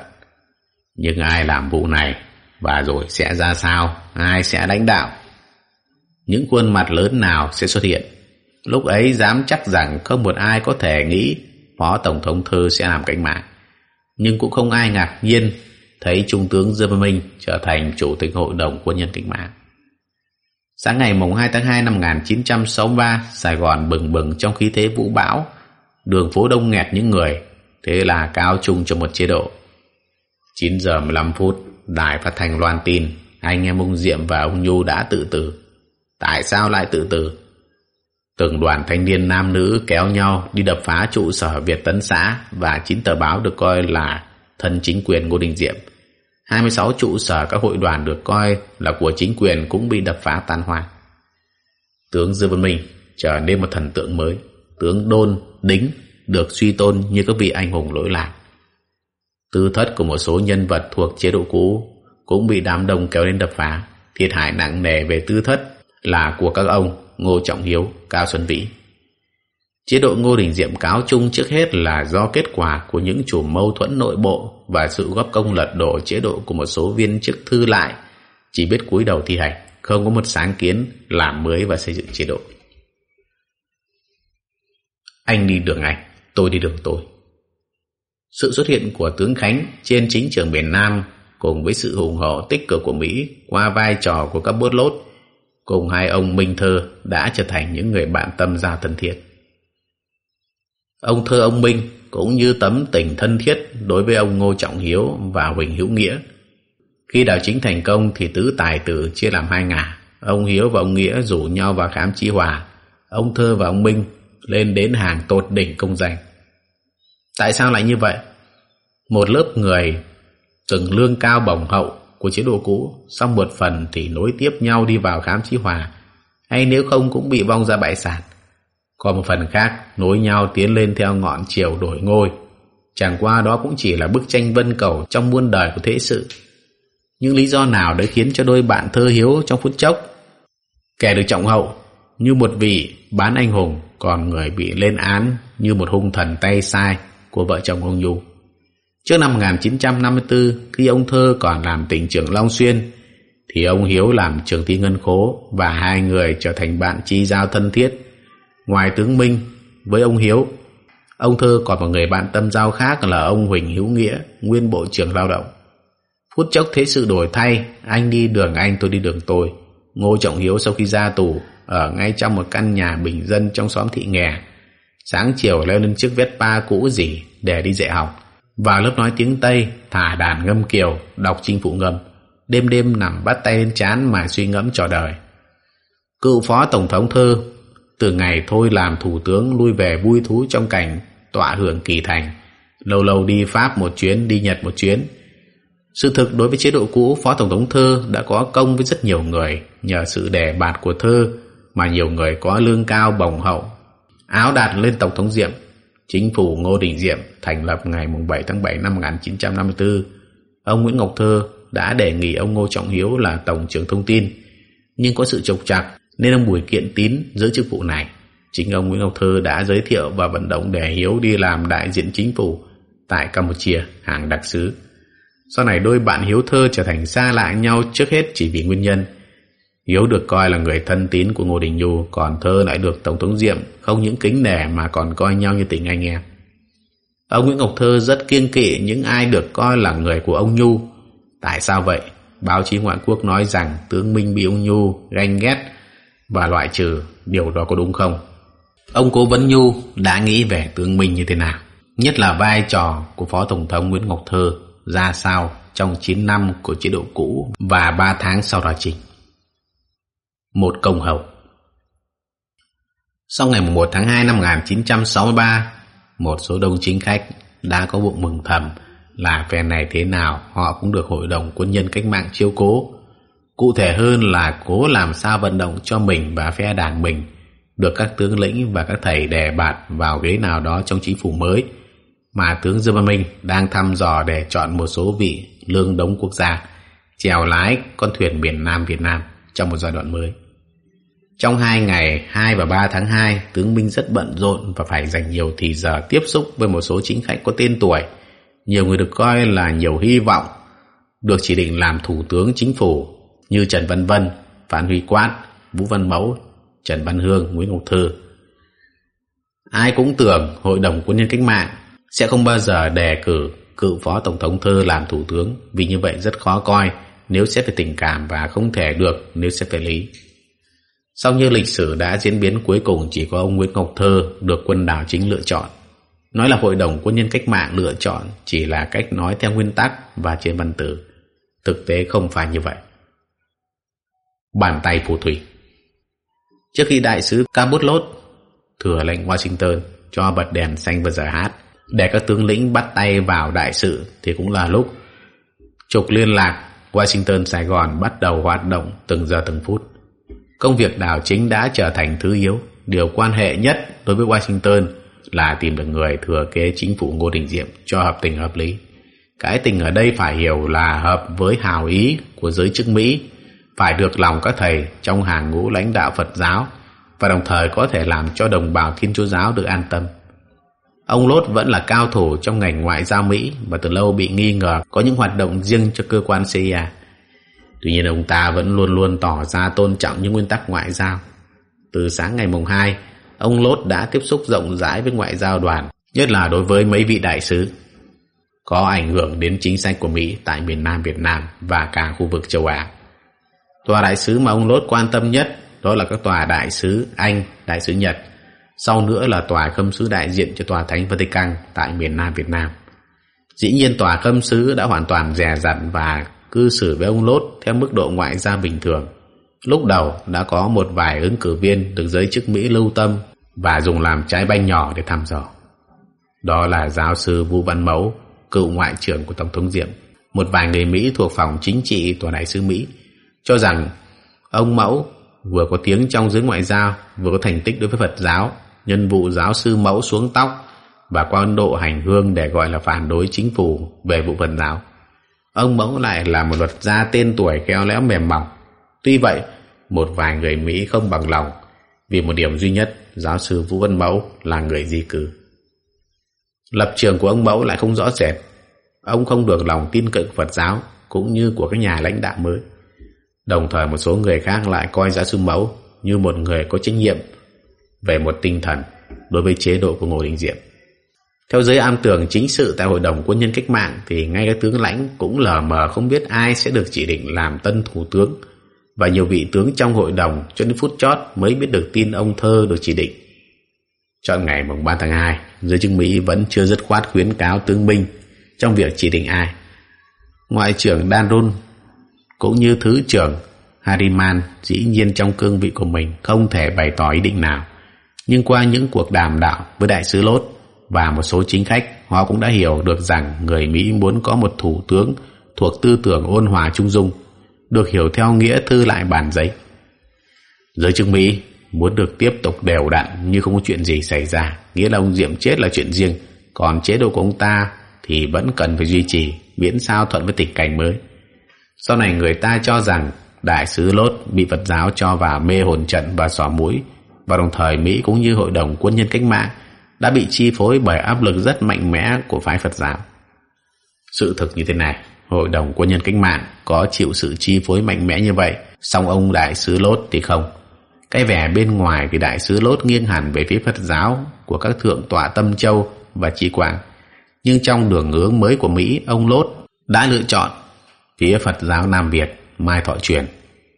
Nhưng ai làm vụ này và rồi sẽ ra sao, ai sẽ đánh đạo? Những khuôn mặt lớn nào sẽ xuất hiện? Lúc ấy dám chắc rằng không một ai có thể nghĩ Phó Tổng thống Thư sẽ làm cách mạng. Nhưng cũng không ai ngạc nhiên thấy Trung tướng Dương Văn Minh trở thành Chủ tịch Hội đồng Quân nhân Cách mạng. Sáng ngày mùng 2 tháng 2 năm 1963, Sài Gòn bừng bừng trong khí thế vũ bão, đường phố đông nghẹt những người, thế là cao chung cho một chế độ. 9 giờ 15 phút, đài phát thanh loan tin, anh em ông Diệm và ông Nhu đã tự tử. Tại sao lại tự tử? Từng đoàn thanh niên nam nữ kéo nhau đi đập phá trụ sở Việt Tấn xã và chín tờ báo được coi là thân chính quyền Ngô Đình Diệm 26 trụ sở các hội đoàn được coi là của chính quyền cũng bị đập phá tan hoang. Tướng Dương Văn Minh trở nên một thần tượng mới, tướng Đôn, Đính được suy tôn như các vị anh hùng lỗi lạc. Tư thất của một số nhân vật thuộc chế độ cũ cũng bị đám đông kéo đến đập phá, thiệt hại nặng nề về tư thất là của các ông Ngô Trọng Hiếu, Cao Xuân Vĩ. Chế độ Ngô Đình Diệm cáo chung trước hết là do kết quả của những chủ mâu thuẫn nội bộ và sự góp công lật đổ chế độ của một số viên chức thư lại chỉ biết cúi đầu thi hành, không có một sáng kiến làm mới và xây dựng chế độ. Anh đi đường anh, tôi đi đường tôi. Sự xuất hiện của tướng Khánh trên chính trường miền Nam cùng với sự ủng hộ tích cực của Mỹ qua vai trò của các bốt lốt cùng hai ông Minh Thơ đã trở thành những người bạn tâm giao thân thiết. Ông Thơ, ông Minh cũng như tấm tình thân thiết đối với ông Ngô Trọng Hiếu và Huỳnh Hữu Nghĩa. Khi đảo chính thành công thì tứ tài tử chia làm hai ngả. Ông Hiếu và ông Nghĩa rủ nhau vào khám chi hòa. Ông Thơ và ông Minh lên đến hàng tột đỉnh công danh. Tại sao lại như vậy? Một lớp người từng lương cao bổng hậu của chế độ cũ, xong một phần thì nối tiếp nhau đi vào khám chí hòa, hay nếu không cũng bị vong ra bại sản. Còn một phần khác nối nhau tiến lên theo ngọn chiều đổi ngôi. Chẳng qua đó cũng chỉ là bức tranh vân cầu trong muôn đời của thế sự. Những lý do nào đã khiến cho đôi bạn thơ hiếu trong phút chốc? Kẻ được trọng hậu như một vị bán anh hùng, còn người bị lên án như một hung thần tay sai của vợ chồng ông Nhu. Trước năm 1954, khi ông Thơ còn làm tỉnh trưởng Long Xuyên, thì ông Hiếu làm trưởng ty ngân khố và hai người trở thành bạn chi giao thân thiết. Ngoài tướng Minh, với ông Hiếu, ông Thơ còn một người bạn tâm giao khác là ông Huỳnh Hữu Nghĩa, nguyên bộ trưởng lao động. Phút chốc thế sự đổi thay, anh đi đường anh tôi đi đường tôi. Ngô Trọng Hiếu sau khi ra tù, ở ngay trong một căn nhà bình dân trong xóm thị nghè. Sáng chiều leo lên chiếc Vespa cũ gì để đi dạy học. Vào lớp nói tiếng Tây, thả đàn ngâm kiều, đọc chinh phụ ngâm. Đêm đêm nằm bắt tay lên chán mà suy ngẫm trò đời. Cựu phó tổng thống thơ, từ ngày thôi làm thủ tướng lui về vui thú trong cảnh tọa hưởng kỳ thành. Lâu lâu đi Pháp một chuyến, đi Nhật một chuyến. Sự thực đối với chế độ cũ, Phó Tổng thống Thơ đã có công với rất nhiều người nhờ sự đề bạt của Thơ mà nhiều người có lương cao bồng hậu. Áo đạt lên Tổng thống Diệm, chính phủ Ngô Đình Diệm thành lập ngày 7 tháng 7 năm 1954. Ông Nguyễn Ngọc Thơ đã đề nghị ông Ngô Trọng Hiếu là Tổng trưởng Thông tin, nhưng có sự trục trặc nên ông Bùi Kiện Tín giữ chức vụ này. Chính ông Nguyễn Ngọc Thơ đã giới thiệu và vận động để Hiếu đi làm đại diện chính phủ tại Campuchia, hàng đặc sứ. Sau này đôi bạn Hiếu Thơ trở thành xa lạ nhau trước hết chỉ vì nguyên nhân Hiếu được coi là người thân tín của Ngô Đình Nhu, còn Thơ lại được Tổng thống Diệm không những kính nể mà còn coi nhau như tình anh em. Ông Nguyễn Ngọc Thơ rất kiêng kỵ những ai được coi là người của ông Nhu. Tại sao vậy? Báo chí ngoại quốc nói rằng tướng Minh bị ông Nhu ganh ghét và loại trừ. Điều đó có đúng không? Ông Cố Vấn Nhu đã nghĩ về tướng Minh như thế nào? Nhất là vai trò của Phó Tổng thống Nguyễn Ngọc Thơ ra sao trong 9 năm của chế độ cũ và 3 tháng sau đó chỉnh một công hậu. Sau ngày 1 tháng 2 năm 1963, một số đông chính khách đã có bụng mừng thầm là phe này thế nào họ cũng được Hội đồng Quân nhân Cách mạng chiêu cố. Cụ thể hơn là cố làm sao vận động cho mình và phe đảng mình được các tướng lĩnh và các thầy đề bạt vào ghế nào đó trong chính phủ mới mà tướng Dương Văn Minh đang thăm dò để chọn một số vị lương đống quốc gia chèo lái con thuyền miền Nam Việt Nam trong một giai đoạn mới. Trong hai ngày 2 và 3 tháng 2, tướng Minh rất bận rộn và phải dành nhiều thời giờ tiếp xúc với một số chính khách có tên tuổi. Nhiều người được coi là nhiều hy vọng, được chỉ định làm thủ tướng chính phủ như Trần Văn Vân, Phan Huy Quát, Vũ Văn Mẫu, Trần Văn Hương, Nguyễn Ngọc Thư. Ai cũng tưởng Hội đồng Quân nhân Cách mạng sẽ không bao giờ đề cử cựu Phó Tổng thống Thơ làm thủ tướng vì như vậy rất khó coi nếu xét về tình cảm và không thể được nếu xét về lý. Sau như lịch sử đã diễn biến cuối cùng, chỉ có ông Nguyễn Ngọc Thơ được quân đảo chính lựa chọn. Nói là hội đồng quân nhân cách mạng lựa chọn chỉ là cách nói theo nguyên tắc và trên văn tử. Thực tế không phải như vậy. Bàn tay phù thủy Trước khi đại sứ Cabot thừa lệnh Washington, cho bật đèn xanh và giờ hát, để các tướng lĩnh bắt tay vào đại sự, thì cũng là lúc trục liên lạc Washington Sài Gòn bắt đầu hoạt động từng giờ từng phút. Công việc đảo chính đã trở thành thứ yếu. Điều quan hệ nhất đối với Washington là tìm được người thừa kế chính phủ Ngô Đình Diệm cho hợp tình hợp lý. Cái tình ở đây phải hiểu là hợp với hào ý của giới chức Mỹ, phải được lòng các thầy trong hàng ngũ lãnh đạo Phật giáo và đồng thời có thể làm cho đồng bào Thiên Chúa giáo được an tâm. Ông Lốt vẫn là cao thủ trong ngành ngoại giao Mỹ và từ lâu bị nghi ngờ có những hoạt động riêng cho cơ quan CIA. Tuy nhiên ông ta vẫn luôn luôn tỏ ra tôn trọng những nguyên tắc ngoại giao. Từ sáng ngày mùng 2, ông Lốt đã tiếp xúc rộng rãi với ngoại giao đoàn, nhất là đối với mấy vị đại sứ. Có ảnh hưởng đến chính sách của Mỹ tại miền Nam Việt Nam và cả khu vực châu Á. Tòa đại sứ mà ông Lốt quan tâm nhất đó là các tòa đại sứ Anh, đại sứ Nhật, sau nữa là tòa khâm sứ đại diện cho tòa thánh Vatican tại miền Nam Việt Nam. Dĩ nhiên tòa khâm sứ đã hoàn toàn dè dặn và cư xử với ông Lốt theo mức độ ngoại giao bình thường. Lúc đầu đã có một vài ứng cử viên được giới chức Mỹ lưu tâm và dùng làm trái banh nhỏ để thăm dò. Đó là giáo sư Vũ Văn Mẫu, cựu ngoại trưởng của Tổng thống Diệm, một vài người Mỹ thuộc phòng chính trị tòa đại sứ Mỹ, cho rằng ông Mẫu vừa có tiếng trong giới ngoại giao, vừa có thành tích đối với Phật giáo, nhân vụ giáo sư Mẫu xuống tóc và qua Ấn Độ hành hương để gọi là phản đối chính phủ về vụ Phật giáo. Ông Mẫu lại là một luật gia tên tuổi khéo léo mềm mỏng. Tuy vậy, một vài người Mỹ không bằng lòng vì một điểm duy nhất giáo sư Vũ Văn Mẫu là người di cư. Lập trường của ông Mẫu lại không rõ rệt. ông không được lòng tin cậy Phật giáo cũng như của các nhà lãnh đạo mới. Đồng thời một số người khác lại coi giáo sư mẫu như một người có trách nhiệm về một tinh thần đối với chế độ của Ngô Đình Diệm. Theo giới am tường chính sự tại Hội đồng Quân nhân Cách mạng thì ngay các tướng lãnh cũng lờ mờ không biết ai sẽ được chỉ định làm tân thủ tướng và nhiều vị tướng trong hội đồng cho đến phút chót mới biết được tin ông Thơ được chỉ định. Chọn ngày mùng 3 tháng 2, giới chức Mỹ vẫn chưa dứt khoát khuyến cáo tướng binh trong việc chỉ định ai. Ngoại trưởng Dan Run cũng như Thứ trưởng Harriman dĩ nhiên trong cương vị của mình không thể bày tỏ ý định nào. Nhưng qua những cuộc đàm đạo với đại sứ Lốt và một số chính khách, họ cũng đã hiểu được rằng người Mỹ muốn có một thủ tướng thuộc tư tưởng ôn hòa trung dung, được hiểu theo nghĩa thư lại bàn giấy. Giới chức Mỹ muốn được tiếp tục đều đặn như không có chuyện gì xảy ra, nghĩa là ông Diệm chết là chuyện riêng, còn chế độ của ông ta thì vẫn cần phải duy trì, miễn sao thuận với tình cảnh mới. Sau này người ta cho rằng đại sứ Lốt bị Phật giáo cho vào mê hồn trận và xỏ mũi, và đồng thời Mỹ cũng như Hội đồng Quân nhân Cách mạng đã bị chi phối bởi áp lực rất mạnh mẽ của phái Phật giáo. Sự thực như thế này, Hội đồng Quân nhân Cách mạng có chịu sự chi phối mạnh mẽ như vậy, song ông Đại sứ Lốt thì không. Cái vẻ bên ngoài thì Đại sứ Lốt nghiêng hẳn về phía Phật giáo của các thượng tọa Tâm Châu và Chi Quang. Nhưng trong đường hướng mới của Mỹ, ông Lốt đã lựa chọn phía Phật giáo Nam Việt, Mai Thọ Truyền.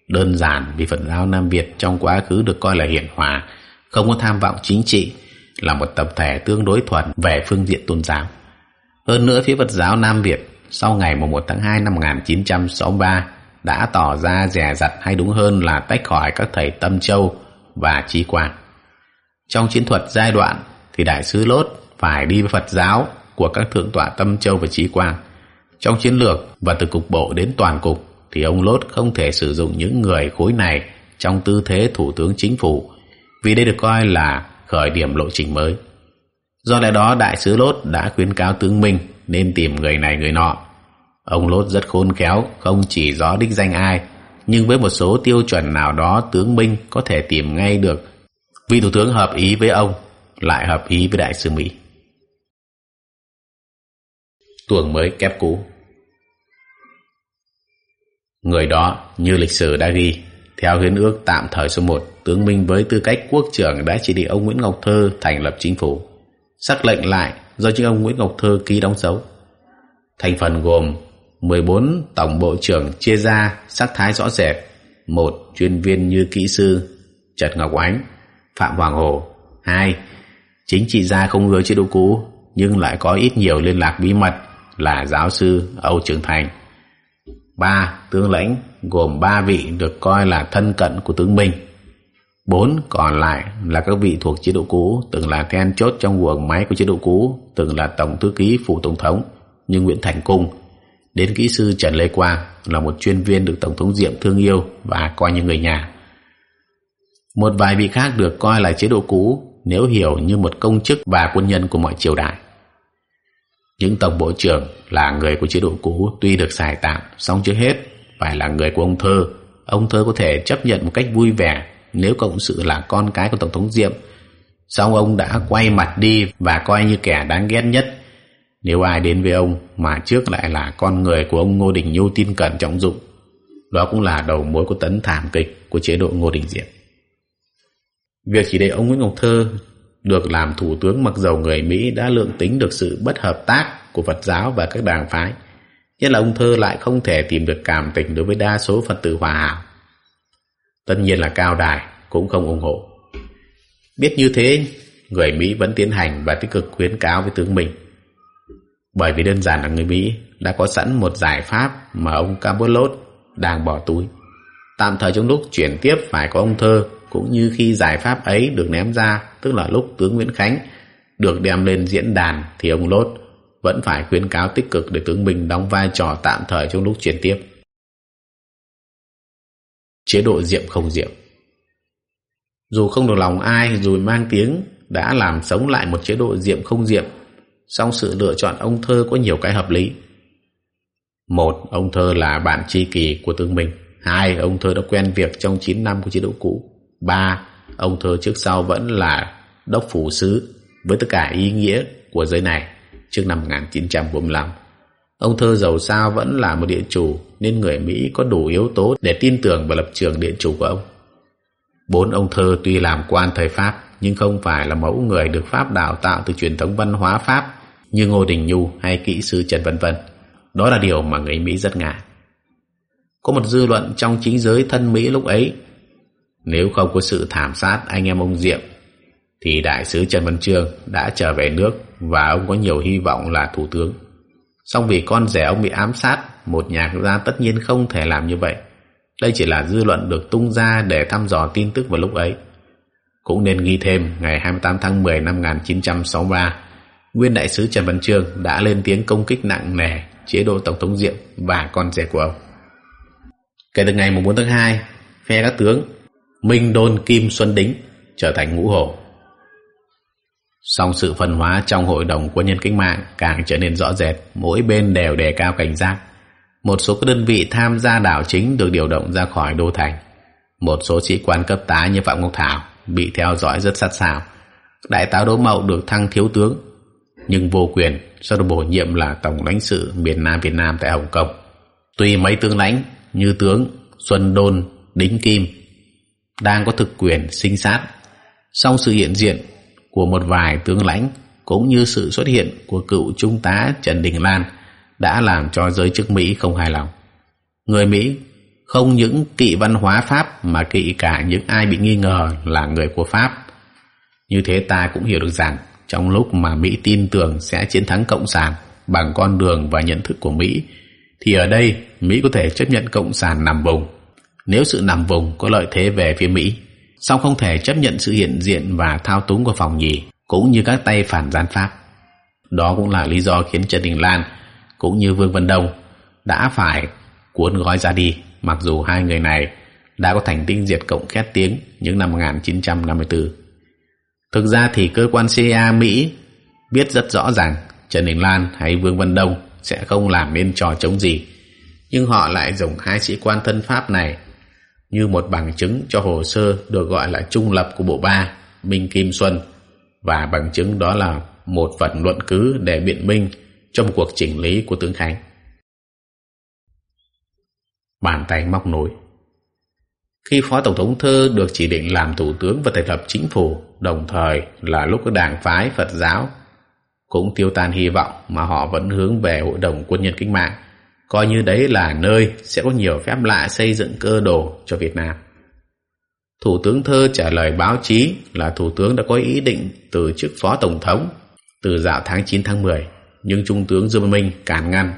Đơn giản vì Phật giáo Nam Việt trong quá khứ được coi là hiển hòa, không có tham vọng chính trị, là một tập thể tương đối thuần về phương diện tôn giáo. Hơn nữa phía Phật giáo Nam Việt sau ngày 1 tháng 2 năm 1963 đã tỏ ra rẻ rặt hay đúng hơn là tách khỏi các thầy Tâm Châu và Trí Quang. Trong chiến thuật giai đoạn thì Đại sứ Lốt phải đi với Phật giáo của các thượng tọa Tâm Châu và Trí Quang. Trong chiến lược và từ cục bộ đến toàn cục thì ông Lốt không thể sử dụng những người khối này trong tư thế thủ tướng chính phủ, vì đây được coi là khởi điểm lộ trình mới. Do lẽ đó đại sứ Lốt đã khuyến cáo tướng Minh nên tìm người này người nọ. Ông Lốt rất khôn khéo, không chỉ rõ đích danh ai, nhưng với một số tiêu chuẩn nào đó tướng Minh có thể tìm ngay được vị thủ tướng hợp ý với ông, lại hợp ý với đại sứ Mỹ. Tuồng mới kép cũ Người đó như lịch sử đã ghi theo hiến ước tạm thời số 1 tướng Minh với tư cách quốc trưởng đã chỉ định ông Nguyễn Ngọc Thơ thành lập chính phủ. Sắc lệnh lại do chính ông Nguyễn Ngọc Thơ ký đóng dấu. Thành phần gồm 14 tổng bộ trưởng chia ra, sắc thái rõ rệt. Một, chuyên viên như kỹ sư Trật Ngọc Ánh, Phạm Hoàng Hồ. Hai, chính trị gia không ưa chế độ cũ, nhưng lại có ít nhiều liên lạc bí mật là giáo sư Âu Trường Thành. Ba, tướng lãnh gồm ba vị được coi là thân cận của tướng Minh. Bốn còn lại là các vị thuộc chế độ cũ, từng là then chốt trong quần máy của chế độ cũ, từng là tổng thư ký phủ tổng thống như Nguyễn Thành Cung. Đến kỹ sư Trần Lê Quang là một chuyên viên được tổng thống Diệm thương yêu và coi như người nhà. Một vài vị khác được coi là chế độ cũ, nếu hiểu như một công chức và quân nhân của mọi triều đại. Những tổng bộ trưởng là người của chế độ cũ tuy được xài tạm song chưa hết phải là người của ông Thơ ông Thơ có thể chấp nhận một cách vui vẻ nếu cộng sự là con cái của Tổng thống Diệm. Xong ông đã quay mặt đi và coi như kẻ đáng ghét nhất. Nếu ai đến với ông mà trước lại là con người của ông Ngô Đình Nhu tin cẩn trọng dụng, đó cũng là đầu mối của tấn thảm kịch của chế độ Ngô Đình Diệm. Việc chỉ để ông Nguyễn Ngọc Thơ được làm thủ tướng mặc dầu người Mỹ đã lượng tính được sự bất hợp tác của Phật giáo và các đảng phái, nhất là ông Thơ lại không thể tìm được cảm tình đối với đa số Phật tử hòa hảo Tất nhiên là cao đài cũng không ủng hộ. Biết như thế, người Mỹ vẫn tiến hành và tích cực khuyến cáo với tướng mình. Bởi vì đơn giản là người Mỹ đã có sẵn một giải pháp mà ông Cabot đang bỏ túi. Tạm thời trong lúc chuyển tiếp phải có ông Thơ cũng như khi giải pháp ấy được ném ra tức là lúc tướng Nguyễn Khánh được đem lên diễn đàn thì ông Lốt vẫn phải khuyến cáo tích cực để tướng Bình đóng vai trò tạm thời trong lúc chuyển tiếp chế độ diệm không diệm. Dù không được lòng ai, dù mang tiếng đã làm sống lại một chế độ diệm không diệm, song sự lựa chọn ông Thơ có nhiều cái hợp lý. Một, ông Thơ là bạn tri kỳ của tướng Minh. Hai, ông Thơ đã quen việc trong 9 năm của chế độ cũ. Ba, ông Thơ trước sau vẫn là đốc phủ sứ với tất cả ý nghĩa của giới này trước năm 1945. Ông Thơ giàu sao vẫn là một địa chủ, nên người Mỹ có đủ yếu tố để tin tưởng vào lập trường địa chủ của ông. Bốn ông Thơ tuy làm quan thời Pháp, nhưng không phải là mẫu người được Pháp đào tạo từ truyền thống văn hóa Pháp như Ngô Đình Nhu hay kỹ sư Trần Vân Vân. Đó là điều mà người Mỹ rất ngại. Có một dư luận trong chính giới thân Mỹ lúc ấy, nếu không có sự thảm sát, anh em ông Diệm thì đại sứ Trần Văn Trương đã trở về nước và ông có nhiều hy vọng là thủ tướng. Song vì con rể ông bị ám sát, một nhà gia tất nhiên không thể làm như vậy. Đây chỉ là dư luận được tung ra để thăm dò tin tức vào lúc ấy. Cũng nên ghi thêm ngày 28 tháng 10 năm 1963, nguyên đại sứ Trần Văn Trương đã lên tiếng công kích nặng nề chế độ Tổng thống Diệm và con rể của ông. Kể từ ngày 4 tháng 2, phe các tướng Minh Đôn Kim Xuân Đính trở thành ngũ hổ. Song sự phân hóa trong hội đồng quân nhân cách mạng càng trở nên rõ rệt, mỗi bên đều đề cao cảnh giác. Một số các đơn vị tham gia đảo chính được điều động ra khỏi đô thành. Một số sĩ quan cấp tá như Phạm Ngọc Thảo bị theo dõi rất sát sao. Đại tá Đỗ Mậu được thăng thiếu tướng, nhưng vô quyền sau đó bổ nhiệm là Tổng lãnh sự miền Nam Việt Nam tại Hồng Kông. Tuy mấy tướng lãnh như tướng Xuân Đôn, Đính Kim đang có thực quyền sinh sát, song sự hiện diện của một vài tướng lãnh cũng như sự xuất hiện của cựu trung tá Trần Đình Lan đã làm cho giới chức Mỹ không hài lòng. Người Mỹ không những kỵ văn hóa Pháp mà kỵ cả những ai bị nghi ngờ là người của Pháp. Như thế ta cũng hiểu được rằng trong lúc mà Mỹ tin tưởng sẽ chiến thắng Cộng sản bằng con đường và nhận thức của Mỹ, thì ở đây Mỹ có thể chấp nhận Cộng sản nằm vùng nếu sự nằm vùng có lợi thế về phía Mỹ song không thể chấp nhận sự hiện diện và thao túng của phòng nhì, cũng như các tay phản gián Pháp. Đó cũng là lý do khiến Trần Đình Lan, cũng như Vương Văn Đông, đã phải cuốn gói ra đi, mặc dù hai người này đã có thành tích diệt cộng khét tiếng những năm 1954. Thực ra thì cơ quan CIA Mỹ biết rất rõ ràng Trần Đình Lan hay Vương Văn Đông sẽ không làm nên trò chống gì, nhưng họ lại dùng hai sĩ quan thân Pháp này như một bằng chứng cho hồ sơ được gọi là trung lập của bộ ba Minh Kim Xuân. Và bằng chứng đó là một phần luận cứ để biện minh trong cuộc chỉnh lý của tướng Khánh. Bàn tay móc nối. Khi Phó Tổng thống Thơ được chỉ định làm Thủ tướng và thành lập chính phủ, đồng thời là lúc các đảng phái Phật giáo cũng tiêu tan hy vọng mà họ vẫn hướng về Hội đồng Quân nhân Kinh mạng coi như đấy là nơi sẽ có nhiều phép lạ xây dựng cơ đồ cho Việt Nam. Thủ tướng Thơ trả lời báo chí là Thủ tướng đã có ý định từ chức Phó Tổng thống từ dạo tháng 9 tháng 10, nhưng Trung tướng Dương Minh cản ngăn.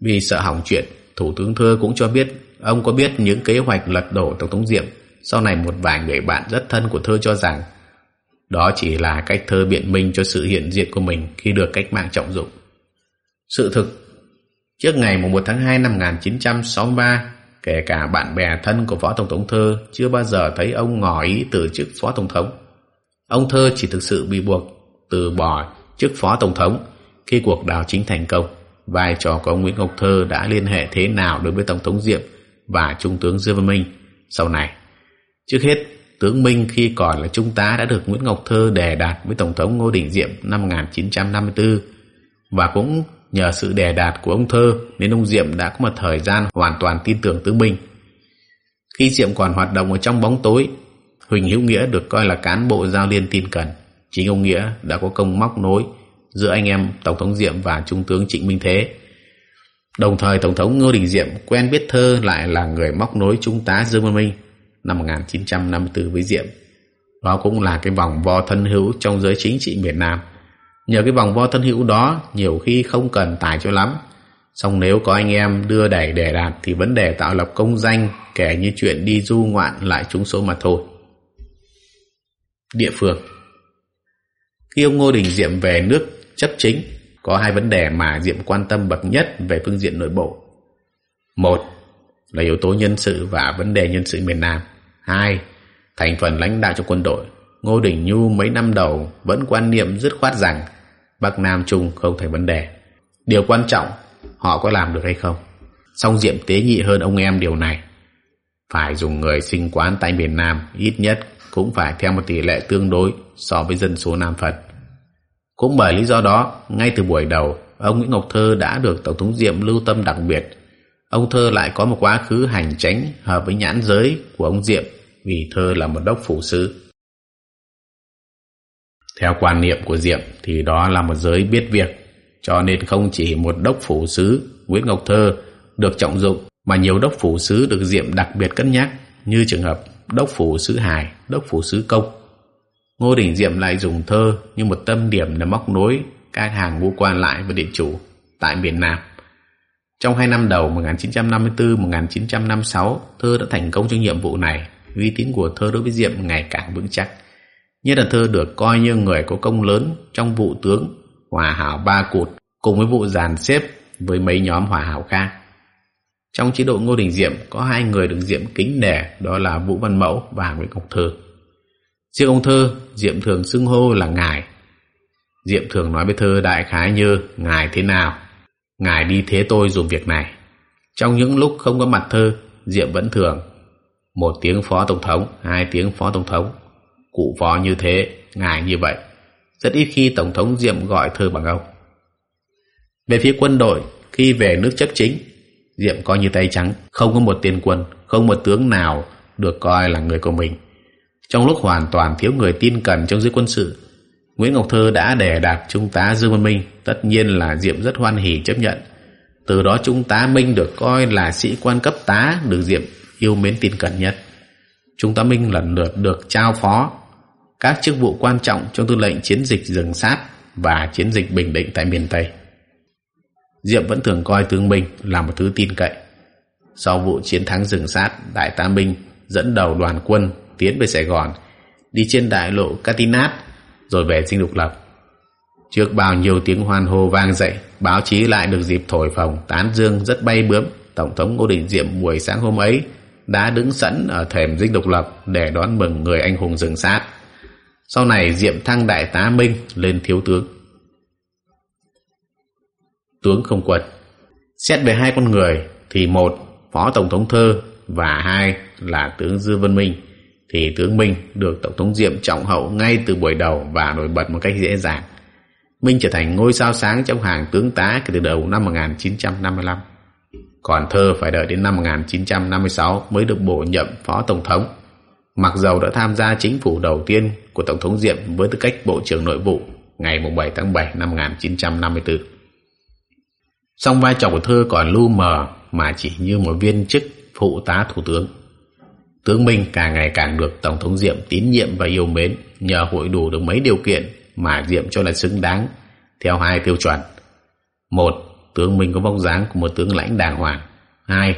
Vì sợ hỏng chuyện, Thủ tướng Thơ cũng cho biết ông có biết những kế hoạch lật đổ Tổng thống Diệm. Sau này một vài người bạn rất thân của Thơ cho rằng đó chỉ là cách Thơ biện minh cho sự hiện diện của mình khi được cách mạng trọng dụng. Sự thực Trước ngày 1 tháng 2 năm 1963, kể cả bạn bè thân của Phó Tổng thống Thơ chưa bao giờ thấy ông ngỏ ý từ chức Phó Tổng thống. Ông Thơ chỉ thực sự bị buộc từ bỏ chức Phó Tổng thống khi cuộc đảo chính thành công. Vai trò của ông Nguyễn Ngọc Thơ đã liên hệ thế nào đối với Tổng thống Diệm và Trung tướng Dương Văn Minh sau này. Trước hết, tướng Minh khi còn là Trung tá đã được Nguyễn Ngọc Thơ đề đạt với Tổng thống Ngô Đình Diệm năm 1954 và cũng Nhờ sự đè đạt của ông Thơ nên ông Diệm đã có một thời gian hoàn toàn tin tưởng Tứ Minh. Khi Diệm còn hoạt động ở trong bóng tối, Huỳnh Hữu Nghĩa được coi là cán bộ giao liên tin cẩn. Chính ông Nghĩa đã có công móc nối giữa anh em Tổng thống Diệm và Trung tướng Trịnh Minh Thế. Đồng thời Tổng thống Ngô Đình Diệm quen biết Thơ lại là người móc nối Trung tá Dương Văn Minh năm 1954 với Diệm. Đó cũng là cái vòng vo thân hữu trong giới chính trị miền Nam. Nhờ cái vòng vo thân hữu đó nhiều khi không cần tài cho lắm. Xong nếu có anh em đưa đẩy để đạt thì vấn đề tạo lập công danh kể như chuyện đi du ngoạn lại trúng số mà thôi. Địa phương Khi ông Ngô Đình Diệm về nước chấp chính, có hai vấn đề mà Diệm quan tâm bậc nhất về phương diện nội bộ. Một là yếu tố nhân sự và vấn đề nhân sự miền Nam. Hai, thành phần lãnh đạo trong quân đội. Ngô Đình Nhu mấy năm đầu vẫn quan niệm dứt khoát rằng Bắc Nam Trung không thành vấn đề. Điều quan trọng, họ có làm được hay không? Song Diệm tế nhị hơn ông em điều này. Phải dùng người sinh quán tại miền Nam ít nhất cũng phải theo một tỷ lệ tương đối so với dân số Nam Phật. Cũng bởi lý do đó, ngay từ buổi đầu, ông Nguyễn Ngọc Thơ đã được Tổng thống Diệm lưu tâm đặc biệt. Ông Thơ lại có một quá khứ hành tránh hợp với nhãn giới của ông Diệm vì Thơ là một đốc phủ sứ. Theo quan niệm của Diệm thì đó là một giới biết việc, cho nên không chỉ một đốc phủ sứ Nguyễn Ngọc Thơ được trọng dụng mà nhiều đốc phủ sứ được Diệm đặc biệt cân nhắc như trường hợp đốc phủ sứ Hải, đốc phủ sứ Công. Ngô Đình Diệm lại dùng thơ như một tâm điểm để móc nối các hàng ngũ quan lại với địa chủ tại miền Nam. Trong hai năm đầu 1954-1956, thơ đã thành công trong nhiệm vụ này. Uy tín của thơ đối với Diệm ngày càng vững chắc. Nhất là thơ được coi như người có công lớn trong vụ tướng Hòa Hảo Ba Cụt cùng với vụ dàn xếp với mấy nhóm Hòa Hảo khác. Trong chế độ Ngô Đình Diệm có hai người được Diệm kính nể đó là Vũ Văn Mẫu và Nguyễn Ngọc Thơ. Riêng ông Thơ, Diệm thường xưng hô là Ngài. Diệm thường nói với Thơ đại khái như Ngài thế nào, Ngài đi thế tôi dùng việc này. Trong những lúc không có mặt Thơ, Diệm vẫn thường một tiếng phó tổng thống, hai tiếng phó tổng thống, cụ phó như thế, ngài như vậy. Rất ít khi tổng thống Diệm gọi Thơ bằng ông. Về phía quân đội, khi về nước chấp chính, Diệm coi như tay trắng, không có một tiền quân, không một tướng nào được coi là người của mình. Trong lúc hoàn toàn thiếu người tin cẩn trong giới quân sự, Nguyễn Ngọc Thơ đã đề đạt Trung tá Dương Văn Minh, tất nhiên là Diệm rất hoan hỉ chấp nhận. Từ đó Trung tá Minh được coi là sĩ quan cấp tá được Diệm yêu mến tin cẩn nhất. Trung tá Minh lần lượt được trao phó các chức vụ quan trọng trong tư lệnh chiến dịch rừng sát và chiến dịch bình định tại miền Tây. Diệm vẫn thường coi tướng Minh là một thứ tin cậy. Sau vụ chiến thắng rừng sát, Đại tá Minh dẫn đầu đoàn quân tiến về Sài Gòn, đi trên đại lộ Catinat rồi về dinh độc lập. Trước bao nhiêu tiếng hoan hô vang dậy, báo chí lại được dịp thổi phồng tán dương rất bay bướm. Tổng thống Ngô Đình Diệm buổi sáng hôm ấy đã đứng sẵn ở thềm dinh độc lập để đón mừng người anh hùng rừng sát. Sau này Diệm thăng đại tá Minh lên thiếu tướng. Tướng không quân Xét về hai con người thì một, Phó Tổng thống Thơ và hai là tướng Dư Vân Minh thì tướng Minh được Tổng thống Diệm trọng hậu ngay từ buổi đầu và nổi bật một cách dễ dàng. Minh trở thành ngôi sao sáng trong hàng tướng tá kể từ đầu năm 1955. Còn Thơ phải đợi đến năm 1956 mới được bổ nhậm Phó Tổng thống. Mặc dầu đã tham gia chính phủ đầu tiên của Tổng thống Diệm với tư cách Bộ trưởng Nội vụ ngày 7 tháng 7 năm 1954. Song vai trò của Thơ còn lu mờ mà chỉ như một viên chức phụ tá thủ tướng. Tướng Minh càng ngày càng được Tổng thống Diệm tín nhiệm và yêu mến nhờ hội đủ được mấy điều kiện mà Diệm cho là xứng đáng theo hai tiêu chuẩn. Một, tướng Minh có vóc dáng của một tướng lãnh đàng hoàng. Hai,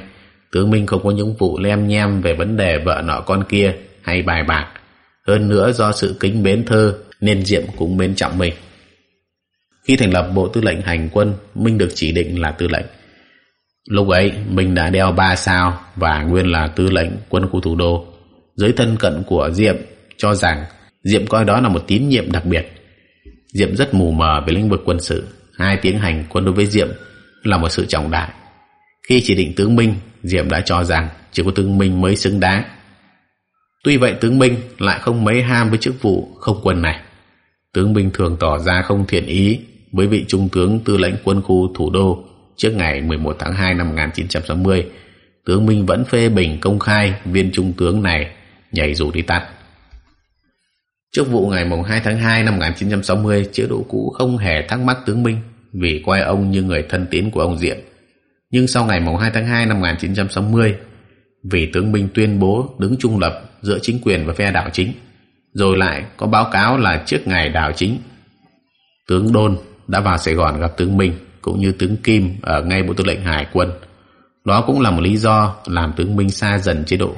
tướng Minh không có những vụ lem nhem về vấn đề vợ nọ con kia hay bài bạc. Hơn nữa do sự kính mến thơ nên Diệm cũng mến trọng mình. Khi thành lập Bộ Tư lệnh Hành quân, Minh được chỉ định là tư lệnh. Lúc ấy, Minh đã đeo ba sao và nguyên là tư lệnh quân khu thủ đô. Giới thân cận của Diệm cho rằng Diệm coi đó là một tín nhiệm đặc biệt. Diệm rất mù mờ về lĩnh vực quân sự. Hai tiếng hành quân đối với Diệm là một sự trọng đại. Khi chỉ định tướng Minh, Diệm đã cho rằng chỉ có tướng Minh mới xứng đáng. Tuy vậy tướng Minh lại không mấy ham với chức vụ không quân này. Tướng Minh thường tỏ ra không thiện ý với vị trung tướng tư lệnh quân khu thủ đô trước ngày 11 tháng 2 năm 1960. Tướng Minh vẫn phê bình công khai viên trung tướng này nhảy dù đi tắt. Trước vụ ngày 2 tháng 2 năm 1960, chế độ cũ không hề thắc mắc tướng Minh vì coi ông như người thân tín của ông Diệm. Nhưng sau ngày 2 tháng 2 năm 1960, vì tướng Minh tuyên bố đứng trung lập giữa chính quyền và phe đảo chính, rồi lại có báo cáo là trước ngày đảo chính, tướng Đôn đã vào Sài Gòn gặp tướng Minh cũng như tướng Kim ở ngay Bộ Tư lệnh Hải quân. Đó cũng là một lý do làm tướng Minh xa dần chế độ.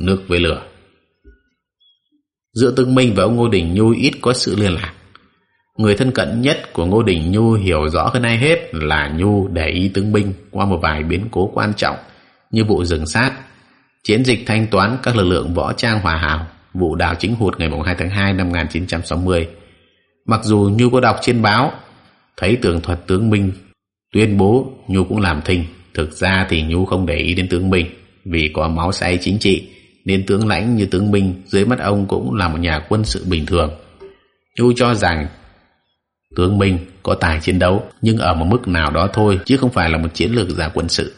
Nước với lửa Giữa tướng Minh và ông Ngô Đình Nhu ít có sự liên lạc. Người thân cận nhất của Ngô Đình Nhu hiểu rõ hơn ai hết là Nhu để ý tướng binh qua một vài biến cố quan trọng như vụ rừng sát, chiến dịch thanh toán các lực lượng võ trang hòa hảo, vụ đào chính hụt ngày 2 tháng 2 năm 1960. Mặc dù Nhu có đọc trên báo, thấy tường thuật tướng Minh tuyên bố Nhu cũng làm thinh. Thực ra thì Nhu không để ý đến tướng Minh vì có máu say chính trị nên tướng lãnh như tướng Minh dưới mắt ông cũng là một nhà quân sự bình thường. Nhu cho rằng tướng Minh có tài chiến đấu nhưng ở một mức nào đó thôi chứ không phải là một chiến lược gia quân sự.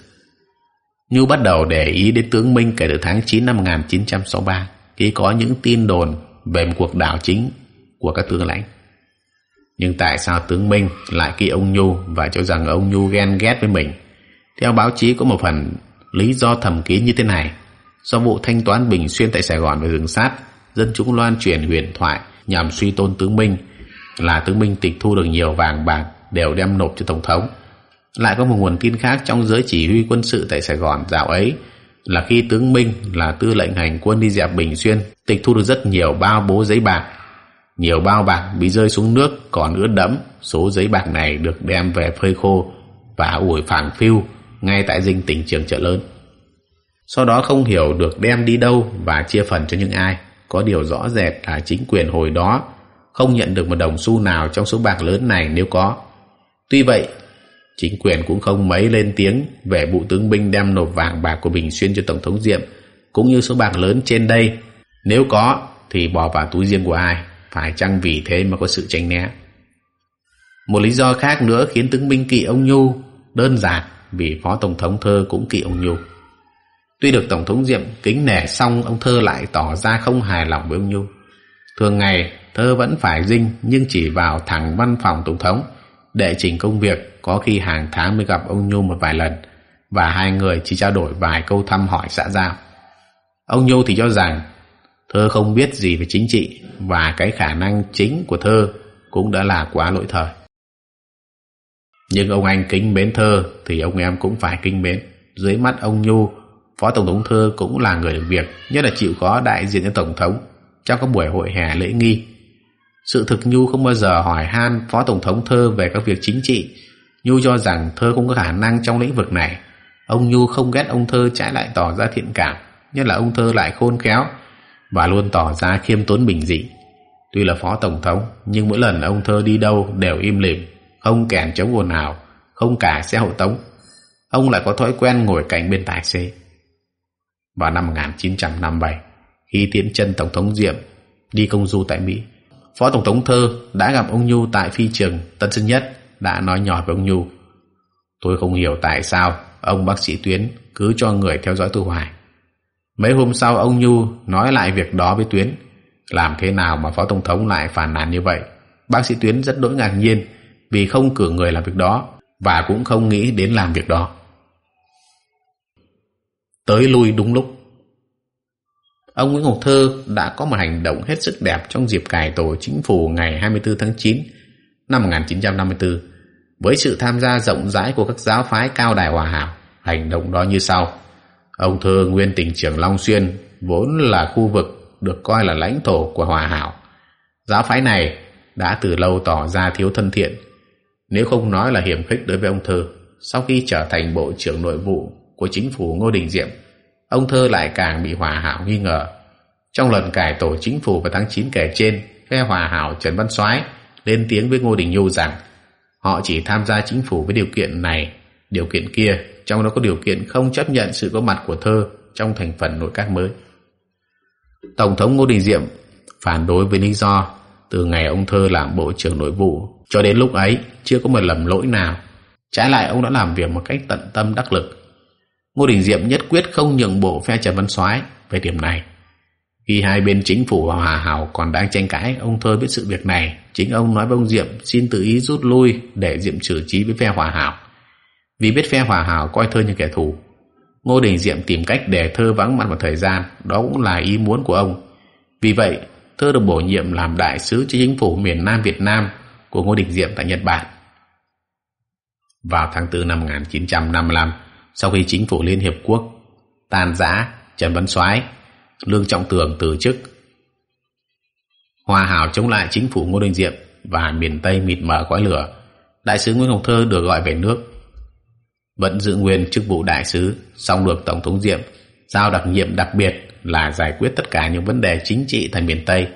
Nhu bắt đầu để ý đến tướng Minh kể từ tháng 9 năm 1963 khi có những tin đồn về một cuộc đảo chính của các tướng lãnh. Nhưng tại sao tướng Minh lại kỵ ông Nhu và cho rằng ông Nhu ghen ghét với mình? Theo báo chí có một phần lý do thầm kín như thế này. Do vụ thanh toán Bình Xuyên tại Sài Gòn và rừng sát, dân chúng loan truyền huyền thoại nhằm suy tôn tướng Minh là tướng Minh tịch thu được nhiều vàng bạc đều đem nộp cho Tổng thống. Lại có một nguồn tin khác trong giới chỉ huy quân sự tại Sài Gòn dạo ấy là khi tướng Minh là tư lệnh hành quân đi dẹp Bình Xuyên tịch thu được rất nhiều bao bố giấy bạc. Nhiều bao bạc bị rơi xuống nước còn ướt đẫm, số giấy bạc này được đem về phơi khô và ủi phản phiu ngay tại dinh tỉnh trường chợ lớn. Sau đó không hiểu được đem đi đâu và chia phần cho những ai. Có điều rõ rệt là chính quyền hồi đó không nhận được một đồng xu nào trong số bạc lớn này nếu có. Tuy vậy, chính quyền cũng không mấy lên tiếng về vụ tướng binh đem nộp vàng bạc của Bình Xuyên cho Tổng thống Diệm, cũng như số bạc lớn trên đây. Nếu có, thì bỏ vào túi riêng của ai, phải chăng vì thế mà có sự tranh né. Một lý do khác nữa khiến tướng binh kỵ ông Nhu đơn giản vì Phó Tổng thống Thơ cũng kỵ ông Nhu. Tuy được Tổng thống Diệm kính nể xong, ông Thơ lại tỏ ra không hài lòng với ông Nhu. Thường ngày, Thơ vẫn phải dinh nhưng chỉ vào thẳng văn phòng Tổng thống để chỉnh công việc, có khi hàng tháng mới gặp ông Nhu một vài lần và hai người chỉ trao đổi vài câu thăm hỏi xã giao. Ông Nhu thì cho rằng Thơ không biết gì về chính trị và cái khả năng chính của Thơ cũng đã là quá lỗi thời. Nhưng ông anh kính mến Thơ thì ông em cũng phải kính mến. Dưới mắt ông Nhu, Phó Tổng thống Thơ cũng là người được việc, nhất là chịu có đại diện cho Tổng thống trong các buổi hội hè lễ nghi. Sự thực Nhu không bao giờ hỏi han Phó Tổng thống Thơ về các việc chính trị. Nhu cho rằng Thơ không có khả năng trong lĩnh vực này. Ông Nhu không ghét ông Thơ trái lại tỏ ra thiện cảm, nhất là ông Thơ lại khôn khéo và luôn tỏ ra khiêm tốn bình dị. Tuy là Phó Tổng thống, nhưng mỗi lần ông Thơ đi đâu đều im lìm, không kèn chống ồn nào, không cả xe hộ tống. Ông lại có thói quen ngồi cạnh bên tài xế. Vào năm 1957, khi tiễn chân Tổng thống Diệm đi công du tại Mỹ, Phó Tổng thống Thơ đã gặp ông Nhu tại phi trường Tân Sơn Nhất, đã nói nhỏ với ông Nhu. Tôi không hiểu tại sao ông bác sĩ Tuyến cứ cho người theo dõi tôi hoài. Mấy hôm sau ông Nhu nói lại việc đó với Tuyến. Làm thế nào mà Phó Tổng thống lại phản nàn như vậy? Bác sĩ Tuyến rất đỗi ngạc nhiên vì không cử người làm việc đó và cũng không nghĩ đến làm việc đó. Tới lui đúng lúc Ông Nguyễn Ngọc Thơ đã có một hành động hết sức đẹp trong dịp cải tổ chính phủ ngày 24 tháng 9 năm 1954 với sự tham gia rộng rãi của các giáo phái cao đài hòa hảo. Hành động đó như sau. Ông Thơ nguyên tỉnh trưởng Long Xuyên vốn là khu vực được coi là lãnh thổ của hòa hảo. Giáo phái này đã từ lâu tỏ ra thiếu thân thiện nếu không nói là hiểm khích đối với ông Thơ, sau khi trở thành Bộ trưởng Nội vụ của chính phủ Ngô Đình Diệm, ông Thơ lại càng bị Hòa Hảo nghi ngờ. Trong lần cải tổ chính phủ vào tháng 9 kể trên, phe Hòa Hảo Trần Văn Soái lên tiếng với Ngô Đình Nhu rằng họ chỉ tham gia chính phủ với điều kiện này, điều kiện kia, trong đó có điều kiện không chấp nhận sự có mặt của Thơ trong thành phần nội các mới. Tổng thống Ngô Đình Diệm phản đối với lý do từ ngày ông Thơ làm Bộ trưởng Nội vụ cho đến lúc ấy chưa có một lầm lỗi nào. Trái lại ông đã làm việc một cách tận tâm đắc lực. Ngô Đình Diệm nhất quyết không nhượng bộ phe Trần Văn Soái về điểm này. Khi hai bên chính phủ và Hòa Hảo còn đang tranh cãi, ông Thơ biết sự việc này. Chính ông nói với ông Diệm xin tự ý rút lui để Diệm xử trí với phe Hòa Hảo. Vì biết phe Hòa Hảo coi Thơ như kẻ thù. Ngô Đình Diệm tìm cách để Thơ vắng mặt một thời gian, đó cũng là ý muốn của ông. Vì vậy, Thơ được bổ nhiệm làm đại sứ cho chính phủ miền Nam Việt Nam của Ngô Đình Diệm tại Nhật Bản. Vào tháng 4 năm 1955, sau khi chính phủ Liên Hiệp Quốc tan rã, Trần Văn Soái, Lương Trọng Tường từ chức, hòa hảo chống lại chính phủ Ngô Đình Diệm và miền Tây mịt mờ khói lửa, đại sứ Nguyễn Ngọc Thơ được gọi về nước. Vẫn giữ nguyên chức vụ đại sứ, song được Tổng thống Diệm giao đặc nhiệm đặc biệt là giải quyết tất cả những vấn đề chính trị tại miền Tây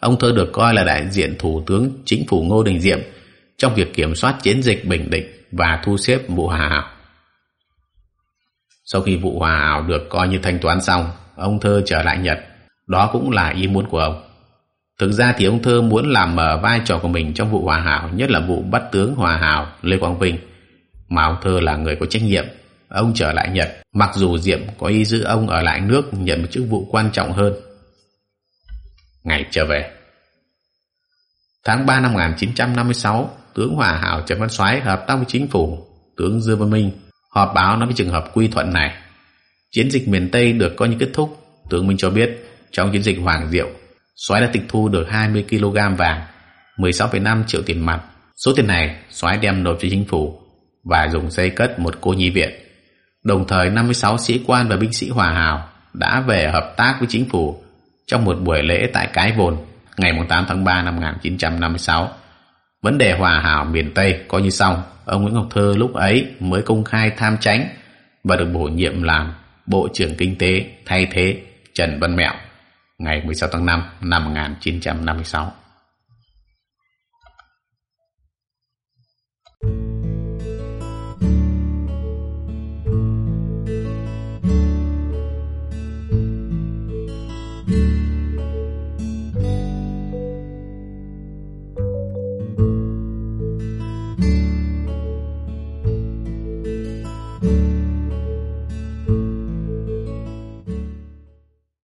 Ông Thơ được coi là đại diện Thủ tướng Chính phủ Ngô Đình Diệm trong việc kiểm soát chiến dịch Bình Định và thu xếp vụ hòa hảo. Sau khi vụ hòa hảo được coi như thanh toán xong, ông Thơ trở lại Nhật. Đó cũng là ý muốn của ông. Thực ra thì ông Thơ muốn làm mở vai trò của mình trong vụ hòa hảo, nhất là vụ bắt tướng hòa hảo Lê Quang Vinh. Mà ông Thơ là người có trách nhiệm. Ông trở lại Nhật, mặc dù Diệm có ý giữ ông ở lại nước nhận một chức vụ quan trọng hơn. Ngày trở về Tháng 3 năm 1956, tướng Hòa Hảo Trần Văn Soái hợp tác với chính phủ, tướng Dương Văn Minh họp báo nói về trường hợp quy thuận này. Chiến dịch miền Tây được coi như kết thúc, tướng Minh cho biết trong chiến dịch Hoàng Diệu, Soái đã tịch thu được 20 kg vàng, 16,5 triệu tiền mặt. Số tiền này Soái đem nộp cho chính phủ và dùng xây cất một cô nhi viện. Đồng thời 56 sĩ quan và binh sĩ Hòa Hảo đã về hợp tác với chính phủ trong một buổi lễ tại Cái Vồn ngày 8 tháng 3 năm 1956. Vấn đề hòa hảo miền Tây coi như xong, ông Nguyễn Ngọc Thơ lúc ấy mới công khai tham tránh và được bổ nhiệm làm Bộ trưởng Kinh tế thay thế Trần Văn Mẹo ngày 16 tháng 5 năm 1956.